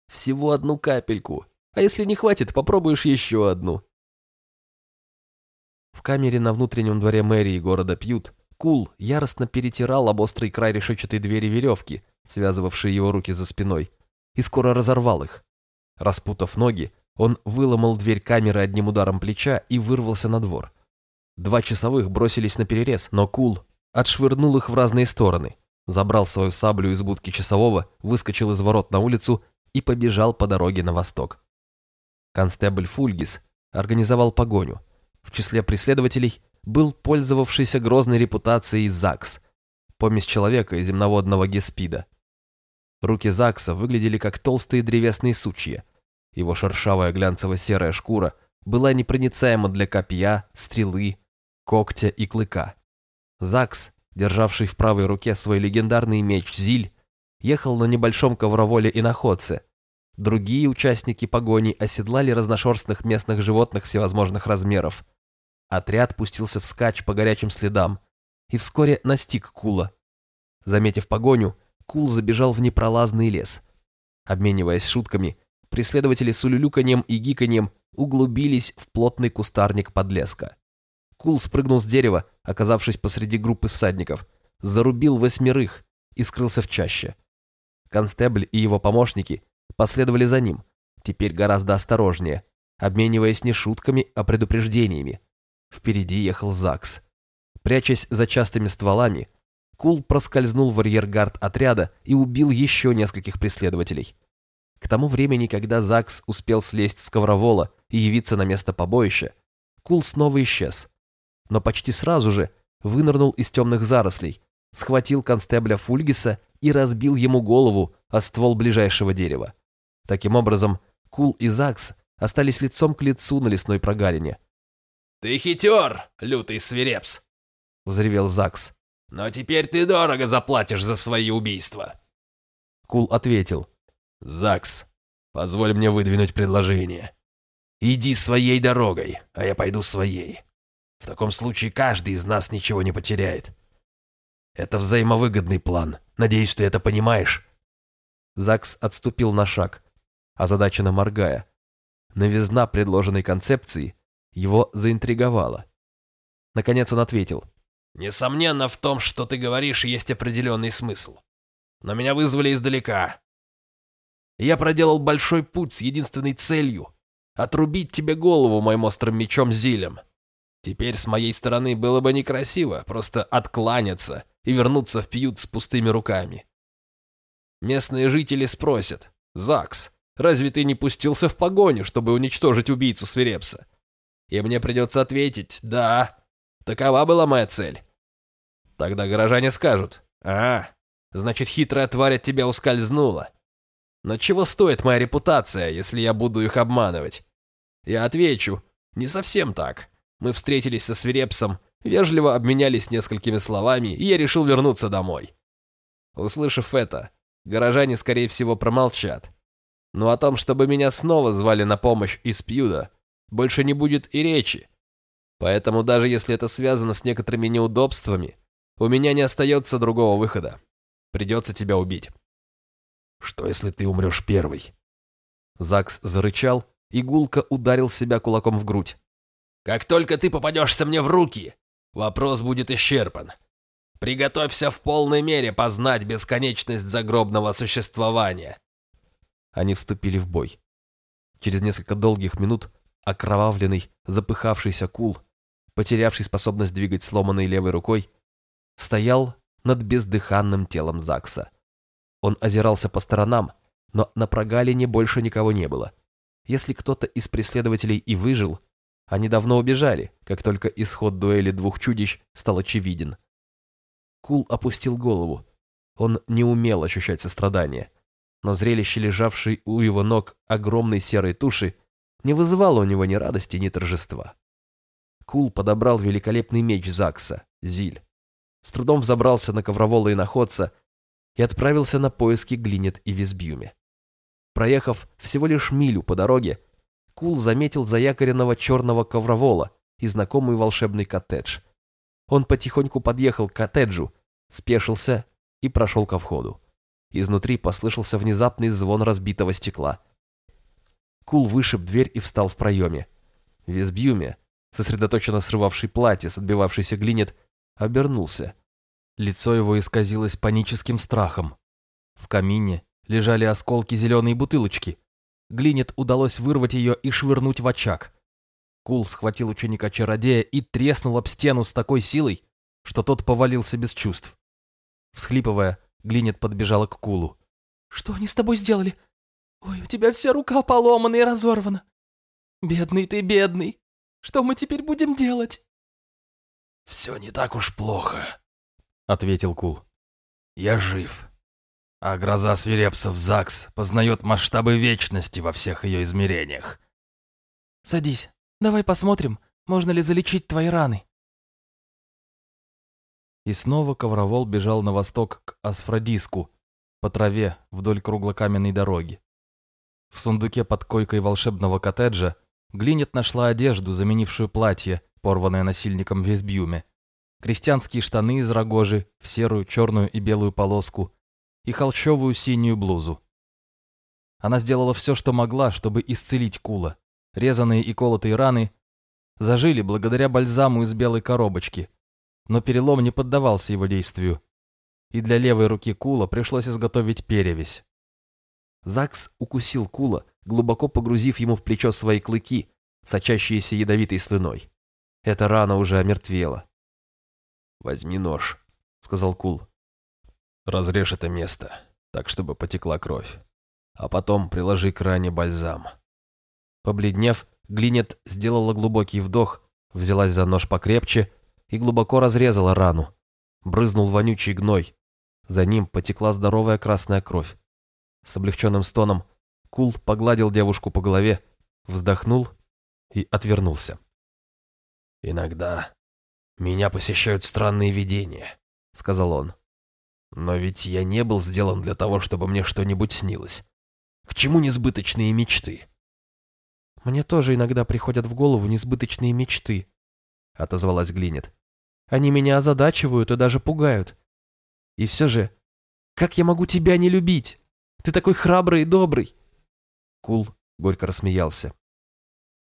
Всего одну капельку, а если не хватит, попробуешь еще одну». В камере на внутреннем дворе мэрии города Пьют Кул яростно перетирал об острый край решетчатой двери веревки, связывавшие его руки за спиной, и скоро разорвал их. Распутав ноги, он выломал дверь камеры одним ударом плеча и вырвался на двор. Два часовых бросились наперерез, но Кул отшвырнул их в разные стороны, забрал свою саблю из будки часового, выскочил из ворот на улицу и побежал по дороге на восток. Констебль Фульгис организовал погоню. В числе преследователей был пользовавшийся грозной репутацией Закс, помесь человека и земноводного геспида. Руки Закса выглядели как толстые древесные сучья – его шершавая глянцево-серая шкура была непроницаема для копья, стрелы, когтя и клыка. Закс, державший в правой руке свой легендарный меч Зиль, ехал на небольшом ковроволе-иноходце. Другие участники погони оседлали разношерстных местных животных всевозможных размеров. Отряд пустился вскачь по горячим следам и вскоре настиг Кула. Заметив погоню, Кул забежал в непролазный лес. Обмениваясь шутками, преследователи с улюлюканьем и гиканьем углубились в плотный кустарник подлеска. Кул спрыгнул с дерева, оказавшись посреди группы всадников, зарубил восьмерых и скрылся в чаще. Констебль и его помощники последовали за ним, теперь гораздо осторожнее, обмениваясь не шутками, а предупреждениями. Впереди ехал Закс. Прячась за частыми стволами, Кул проскользнул в арьергард отряда и убил еще нескольких преследователей. К тому времени, когда Закс успел слезть с ковровола и явиться на место побоища, Кул снова исчез. Но почти сразу же вынырнул из темных зарослей, схватил констебля Фульгиса и разбил ему голову о ствол ближайшего дерева. Таким образом, Кул и Закс остались лицом к лицу на лесной прогалине. «Ты хитер, лютый свирепс!» — взревел Закс. «Но теперь ты дорого заплатишь за свои убийства!» Кул ответил. «Закс, позволь мне выдвинуть предложение. Иди своей дорогой, а я пойду своей. В таком случае каждый из нас ничего не потеряет. Это взаимовыгодный план. Надеюсь, ты это понимаешь». Закс отступил на шаг, озадаченно моргая. Новизна предложенной концепции его заинтриговала. Наконец он ответил. «Несомненно, в том, что ты говоришь, есть определенный смысл. Но меня вызвали издалека. Я проделал большой путь с единственной целью — отрубить тебе голову моим острым мечом Зилем. Теперь с моей стороны было бы некрасиво просто откланяться и вернуться в пьют с пустыми руками. Местные жители спросят, «Закс, разве ты не пустился в погоню, чтобы уничтожить убийцу Свирепса?» И мне придется ответить, «Да, такова была моя цель». Тогда горожане скажут, «А, значит хитрая тварь от тебя ускользнула». Но чего стоит моя репутация, если я буду их обманывать? Я отвечу, не совсем так. Мы встретились со свирепсом, вежливо обменялись несколькими словами, и я решил вернуться домой. Услышав это, горожане, скорее всего, промолчат. Но о том, чтобы меня снова звали на помощь из Пьюда, больше не будет и речи. Поэтому даже если это связано с некоторыми неудобствами, у меня не остается другого выхода. Придется тебя убить. Что, если ты умрешь первый?» Закс зарычал, и гулко ударил себя кулаком в грудь. «Как только ты попадешься мне в руки, вопрос будет исчерпан. Приготовься в полной мере познать бесконечность загробного существования». Они вступили в бой. Через несколько долгих минут окровавленный, запыхавшийся кул, потерявший способность двигать сломанной левой рукой, стоял над бездыханным телом Закса. Он озирался по сторонам, но на прогалине больше никого не было. Если кто-то из преследователей и выжил, они давно убежали, как только исход дуэли двух чудищ стал очевиден. Кул опустил голову. Он не умел ощущать сострадание, но зрелище, лежавшей у его ног огромной серой туши, не вызывало у него ни радости, ни торжества. Кул подобрал великолепный меч Закса, Зиль. С трудом взобрался на ковровола-иноходца и отправился на поиски Глинет и Визбьюме. Проехав всего лишь милю по дороге, Кул заметил заякоренного черного ковровола и знакомый волшебный коттедж. Он потихоньку подъехал к коттеджу, спешился и прошел ко входу. Изнутри послышался внезапный звон разбитого стекла. Кул вышиб дверь и встал в проеме. Визбьюме, сосредоточенно срывавший платье с отбивавшейся глинет, обернулся. Лицо его исказилось паническим страхом. В камине лежали осколки зеленой бутылочки. Глинет удалось вырвать ее и швырнуть в очаг. Кул схватил ученика-чародея и треснул об стену с такой силой, что тот повалился без чувств. Всхлипывая, Глинет подбежала к Кулу. «Что они с тобой сделали? Ой, у тебя вся рука поломана и разорвана. Бедный ты, бедный. Что мы теперь будем делать?» «Все не так уж плохо», — ответил Кул. «Я жив. А гроза свирепсов Закс познает масштабы вечности во всех ее измерениях». «Садись. Давай посмотрим, можно ли залечить твои раны». И снова Ковровол бежал на восток к Асфродиску, по траве вдоль круглокаменной дороги. В сундуке под койкой волшебного коттеджа Глинет нашла одежду, заменившую платье, порванное насильником в Весбьюме крестьянские штаны из рогожи в серую, черную и белую полоску и холщовую синюю блузу. Она сделала все, что могла, чтобы исцелить Кула. Резанные и колотые раны зажили благодаря бальзаму из белой коробочки, но перелом не поддавался его действию, и для левой руки Кула пришлось изготовить перевязь. Закс укусил Кула, глубоко погрузив ему в плечо свои клыки, сочащиеся ядовитой слюной. Эта рана уже омертвела. «Возьми нож», — сказал Кул. «Разрежь это место, так, чтобы потекла кровь. А потом приложи к ране бальзам». Побледнев, Глинет сделала глубокий вдох взялась за нож покрепче и глубоко разрезала рану. Брызнул вонючий гной. За ним потекла здоровая красная кровь. С облегченным стоном Кул погладил девушку по голове, вздохнул и отвернулся. «Иногда меня посещают странные видения», — сказал он. «Но ведь я не был сделан для того, чтобы мне что-нибудь снилось. К чему несбыточные мечты?» «Мне тоже иногда приходят в голову несбыточные мечты», — отозвалась Глинет. «Они меня озадачивают и даже пугают. И все же, как я могу тебя не любить? Ты такой храбрый и добрый!» Кул горько рассмеялся.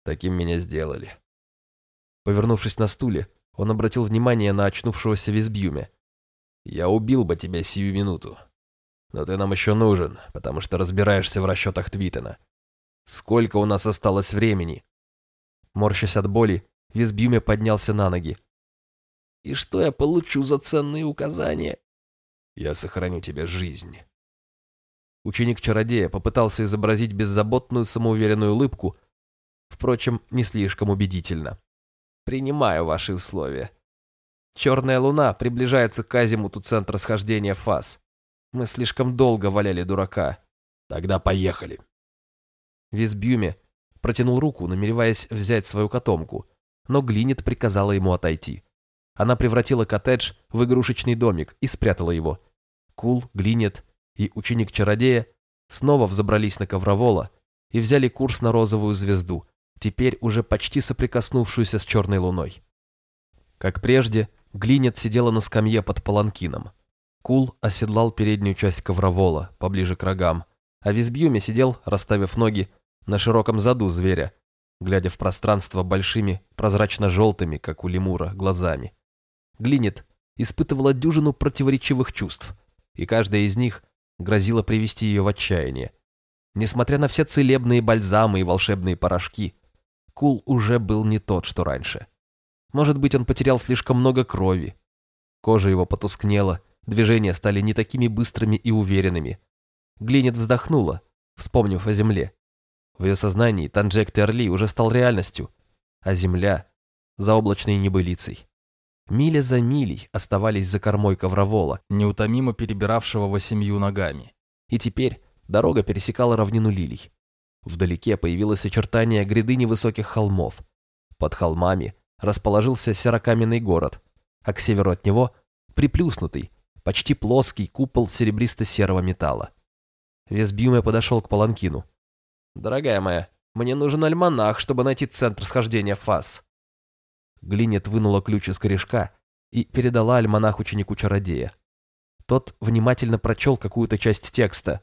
«Таким меня сделали». Повернувшись на стуле, он обратил внимание на очнувшегося Визбьюме. «Я убил бы тебя сию минуту. Но ты нам еще нужен, потому что разбираешься в расчетах Твитена. Сколько у нас осталось времени?» Морщась от боли, Визбьюме поднялся на ноги. «И что я получу за ценные указания?» «Я сохраню тебе жизнь». Ученик-чародея попытался изобразить беззаботную самоуверенную улыбку, впрочем, не слишком убедительно. «Принимаю ваши условия. Черная луна приближается к азимуту центра схождения фаз. Мы слишком долго валяли дурака. Тогда поехали». Визбюме протянул руку, намереваясь взять свою котомку, но Глинет приказала ему отойти. Она превратила коттедж в игрушечный домик и спрятала его. Кул, Глинет и ученик-чародея снова взобрались на ковровола и взяли курс на розовую звезду, теперь уже почти соприкоснувшуюся с черной луной. Как прежде, Глинет сидела на скамье под паланкином. Кул оседлал переднюю часть ковровола, поближе к рогам, а Визбьюме сидел, расставив ноги, на широком заду зверя, глядя в пространство большими, прозрачно-желтыми, как у лемура, глазами. Глинет испытывала дюжину противоречивых чувств, и каждая из них грозила привести ее в отчаяние. Несмотря на все целебные бальзамы и волшебные порошки, Кул уже был не тот, что раньше. Может быть, он потерял слишком много крови. Кожа его потускнела, движения стали не такими быстрыми и уверенными. Глинет вздохнула, вспомнив о земле. В ее сознании Танджек Терли уже стал реальностью, а земля – заоблачной небылицей. Миля за милей оставались за кормой ковровола, неутомимо перебиравшего восемью ногами. И теперь дорога пересекала равнину лилий. Вдалеке появилось очертание гряды невысоких холмов. Под холмами расположился серокаменный город, а к северу от него – приплюснутый, почти плоский купол серебристо-серого металла. Весбьюме подошел к паланкину. «Дорогая моя, мне нужен альманах, чтобы найти центр схождения фаз». Глинет вынула ключ из корешка и передала альманах ученику-чародея. Тот внимательно прочел какую-то часть текста,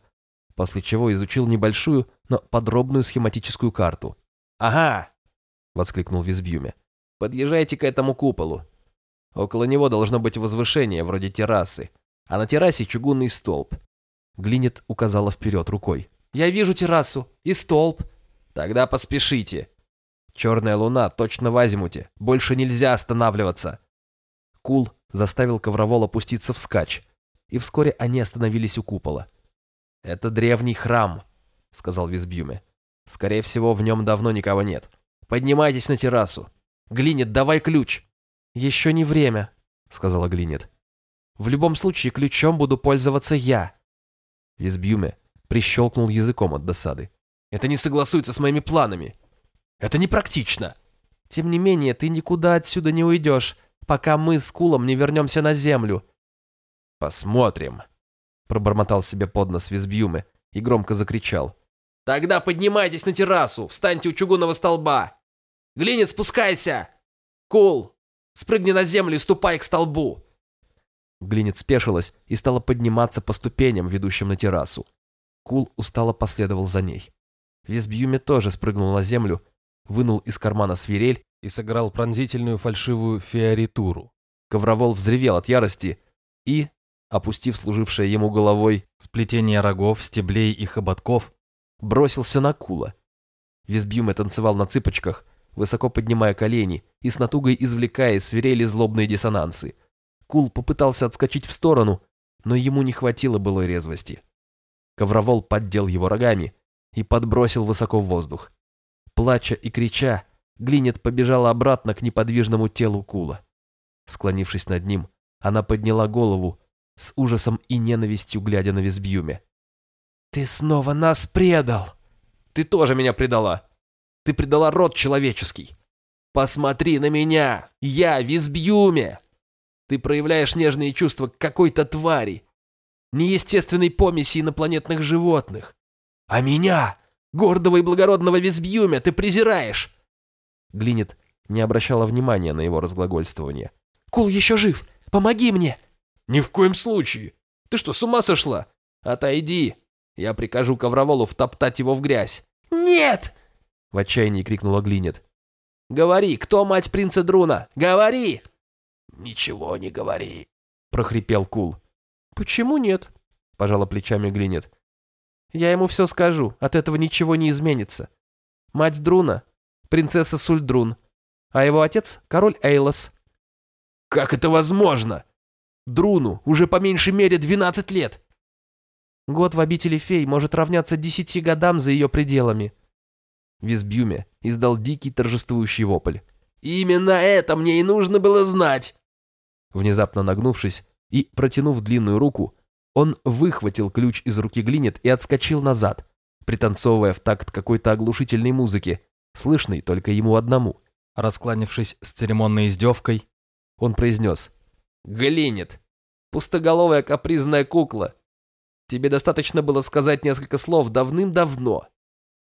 после чего изучил небольшую, но подробную схематическую карту. «Ага!» — воскликнул Визбьюме. «Подъезжайте к этому куполу. Около него должно быть возвышение, вроде террасы, а на террасе чугунный столб». Глинет указала вперед рукой. «Я вижу террасу и столб». «Тогда поспешите. Черная луна точно в азимуте. Больше нельзя останавливаться. Кул заставил Ковровол опуститься вскачь, и вскоре они остановились у купола. «Это древний храм», — сказал Визбьюме. «Скорее всего, в нем давно никого нет. Поднимайтесь на террасу. Глинет, давай ключ». «Еще не время», — сказала Глинет. «В любом случае, ключом буду пользоваться я». Визбьюме прищелкнул языком от досады. «Это не согласуется с моими планами. Это непрактично. Тем не менее, ты никуда отсюда не уйдешь, пока мы с Кулом не вернемся на землю. Посмотрим. Пробормотал себе под нос Визбьюме и громко закричал. Тогда поднимайтесь на террасу, встаньте у чугунного столба. Глинец, спускайся! Кул, спрыгни на землю и ступай к столбу. Глинет спешилась и стала подниматься по ступеням, ведущим на террасу. Кул устало последовал за ней. Визбьюме тоже спрыгнул на землю вынул из кармана свирель и сыграл пронзительную фальшивую фиоритуру. Ковровол взревел от ярости и, опустив служившее ему головой сплетение рогов, стеблей и хоботков, бросился на Кула. Визбьюме танцевал на цыпочках, высоко поднимая колени и с натугой извлекая из свирели злобные диссонансы. Кул попытался отскочить в сторону, но ему не хватило былой резвости. Ковровол поддел его рогами и подбросил высоко в воздух. Плача и крича, Глинет побежала обратно к неподвижному телу Кула. Склонившись над ним, она подняла голову, с ужасом и ненавистью глядя на Визбьюме. «Ты снова нас предал!» «Ты тоже меня предала! Ты предала род человеческий! Посмотри на меня! Я Визбьюме! Ты проявляешь нежные чувства к какой-то твари, неестественной помеси инопланетных животных. А меня, гордого и благородного Визбьюме, ты презираешь!» Глинет не обращала внимания на его разглагольствование. «Кул еще жив! Помоги мне!» «Ни в коем случае! Ты что, с ума сошла? Отойди! Я прикажу Ковроволу втоптать его в грязь!» «Нет!» — в отчаянии крикнула Глинет. «Говори, кто мать принца Друна? Говори!» «Ничего не говори!» — прохрипел Кул. «Почему нет?» — пожала плечами Глинет. «Я ему все скажу, от этого ничего не изменится. Мать Друна — принцесса Сульдрун, а его отец — король Эйлос». «Как это возможно?» Друну уже по меньшей мере 12 лет. Год в обители фей может равняться десяти годам за ее пределами. Визбюме издал дикий торжествующий вопль. «Именно это мне и нужно было знать!» Внезапно нагнувшись и протянув длинную руку, он выхватил ключ из руки Глинет и отскочил назад, пританцовывая в такт какой-то оглушительной музыки, слышной только ему одному. Раскланившись с церемонной издевкой, он произнес Глинет. Пустоголовая капризная кукла. Тебе достаточно было сказать несколько слов давным-давно,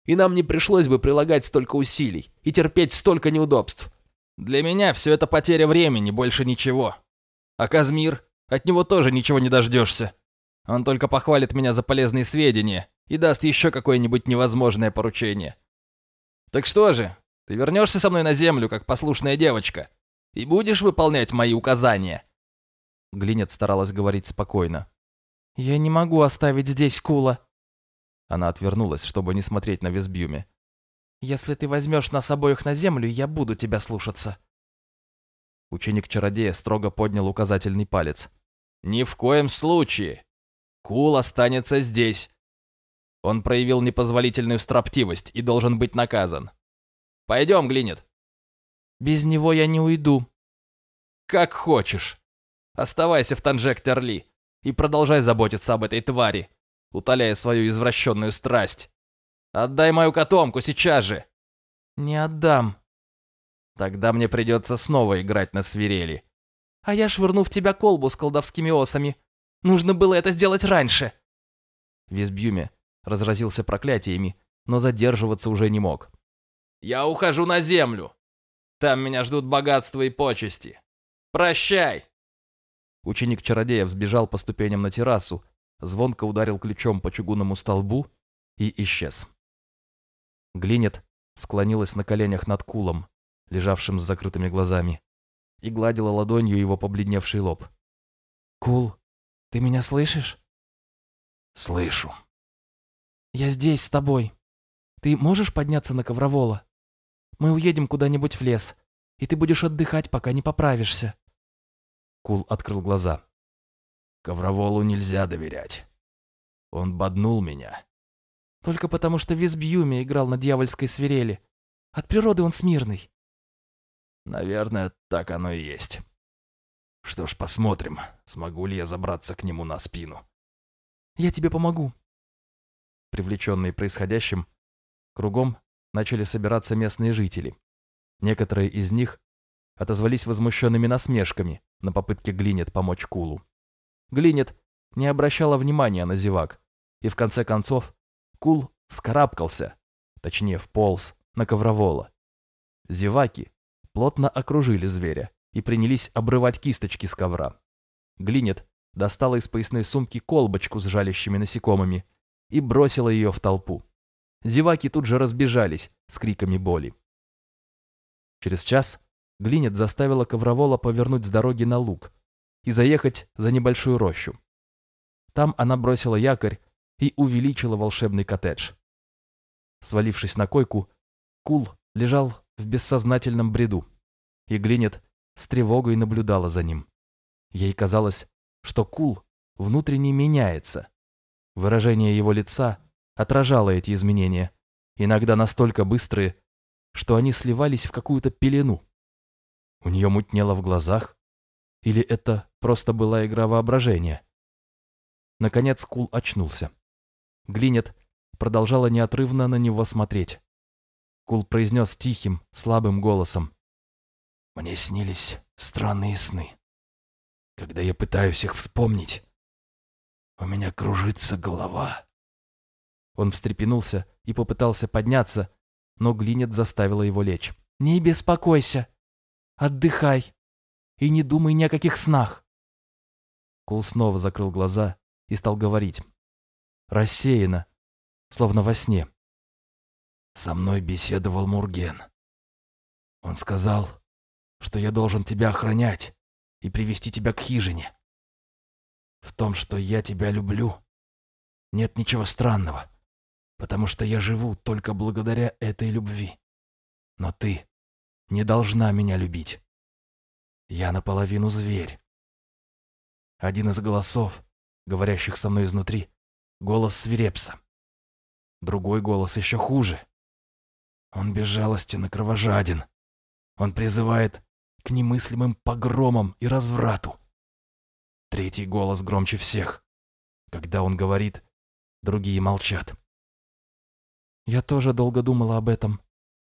и нам не пришлось бы прилагать столько усилий и терпеть столько неудобств. Для меня все это потеря времени, больше ничего. А Казмир, от него тоже ничего не дождешься. Он только похвалит меня за полезные сведения и даст еще какое-нибудь невозможное поручение. Так что же, ты вернешься со мной на землю, как послушная девочка, и будешь выполнять мои указания?» Глинет старалась говорить спокойно. «Я не могу оставить здесь Кула». Она отвернулась, чтобы не смотреть на Весбюме. «Если ты возьмешь нас обоих на землю, я буду тебя слушаться». Ученик-чародея строго поднял указательный палец. «Ни в коем случае! Кул останется здесь. Он проявил непозволительную строптивость и должен быть наказан. Пойдем, Глинет». «Без него я не уйду». «Как хочешь». Оставайся в Танжек-Терли и продолжай заботиться об этой твари, утоляя свою извращенную страсть. Отдай мою котомку сейчас же!» «Не отдам». «Тогда мне придется снова играть на свирели». «А я швырну в тебя колбу с колдовскими осами. Нужно было это сделать раньше». Визбюме разразился проклятиями, но задерживаться уже не мог. «Я ухожу на землю. Там меня ждут богатства и почести. Прощай!» Ученик-чародея взбежал по ступеням на террасу, звонко ударил ключом по чугунному столбу и исчез. Глинет склонилась на коленях над кулом, лежавшим с закрытыми глазами, и гладила ладонью его побледневший лоб. «Кул, ты меня слышишь?» «Слышу». «Я здесь, с тобой. Ты можешь подняться на Ковровола? Мы уедем куда-нибудь в лес, и ты будешь отдыхать, пока не поправишься». Кул открыл глаза. Ковроволу нельзя доверять. Он боднул меня. Только потому, что Визбьюми играл на дьявольской свирели. От природы он смирный. Наверное, так оно и есть. Что ж, посмотрим, смогу ли я забраться к нему на спину. Я тебе помогу. Привлеченные происходящим, кругом начали собираться местные жители. Некоторые из них отозвались возмущенными насмешками на попытке Глинет помочь Кулу. Глинет не обращала внимания на зевак, и в конце концов Кул вскарабкался, точнее вполз, на ковровола. Зеваки плотно окружили зверя и принялись обрывать кисточки с ковра. Глинет достала из поясной сумки колбочку с жалящими насекомыми и бросила ее в толпу. Зеваки тут же разбежались с криками боли. Через час Глинет заставила Ковровола повернуть с дороги на луг и заехать за небольшую рощу. Там она бросила якорь и увеличила волшебный коттедж. Свалившись на койку, Кул лежал в бессознательном бреду, и Глинет с тревогой наблюдала за ним. Ей казалось, что Кул внутренне меняется. Выражение его лица отражало эти изменения, иногда настолько быстрые, что они сливались в какую-то пелену. У нее мутнело в глазах? Или это просто была игра воображения? Наконец Кул очнулся. Глинет продолжала неотрывно на него смотреть. Кул произнес тихим, слабым голосом. «Мне снились странные сны. Когда я пытаюсь их вспомнить, у меня кружится голова». Он встрепенулся и попытался подняться, но Глинет заставила его лечь. «Не беспокойся. Отдыхай. И не думай ни о каких снах». Кул снова закрыл глаза и стал говорить. Рассеянно, словно во сне. Со мной беседовал Мурген. Он сказал, что я должен тебя охранять и привести тебя к хижине. В том, что я тебя люблю, нет ничего странного, потому что я живу только благодаря этой любви. Но ты не должна меня любить. Я наполовину зверь. Один из голосов, говорящих со мной изнутри, голос свирепса. Другой голос еще хуже. Он безжалостен и кровожаден. Он призывает к немыслимым погромам и разврату. Третий голос громче всех. Когда он говорит, другие молчат. «Я тоже долго думала об этом»,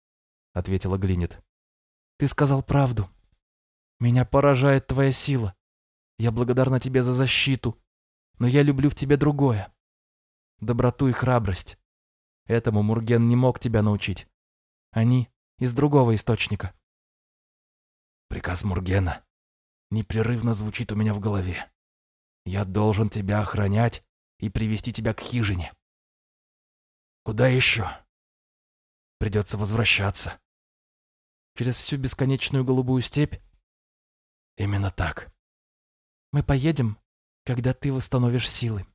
— ответила Глинет. «Ты сказал правду. Меня поражает твоя сила. Я благодарна тебе за защиту, но я люблю в тебе другое. Доброту и храбрость. Этому Мурген не мог тебя научить. Они из другого источника. Приказ Мургена непрерывно звучит у меня в голове. Я должен тебя охранять и привести тебя к хижине. Куда еще? Придется возвращаться. Через всю бесконечную голубую степь? Именно так. Мы поедем, когда ты восстановишь силы.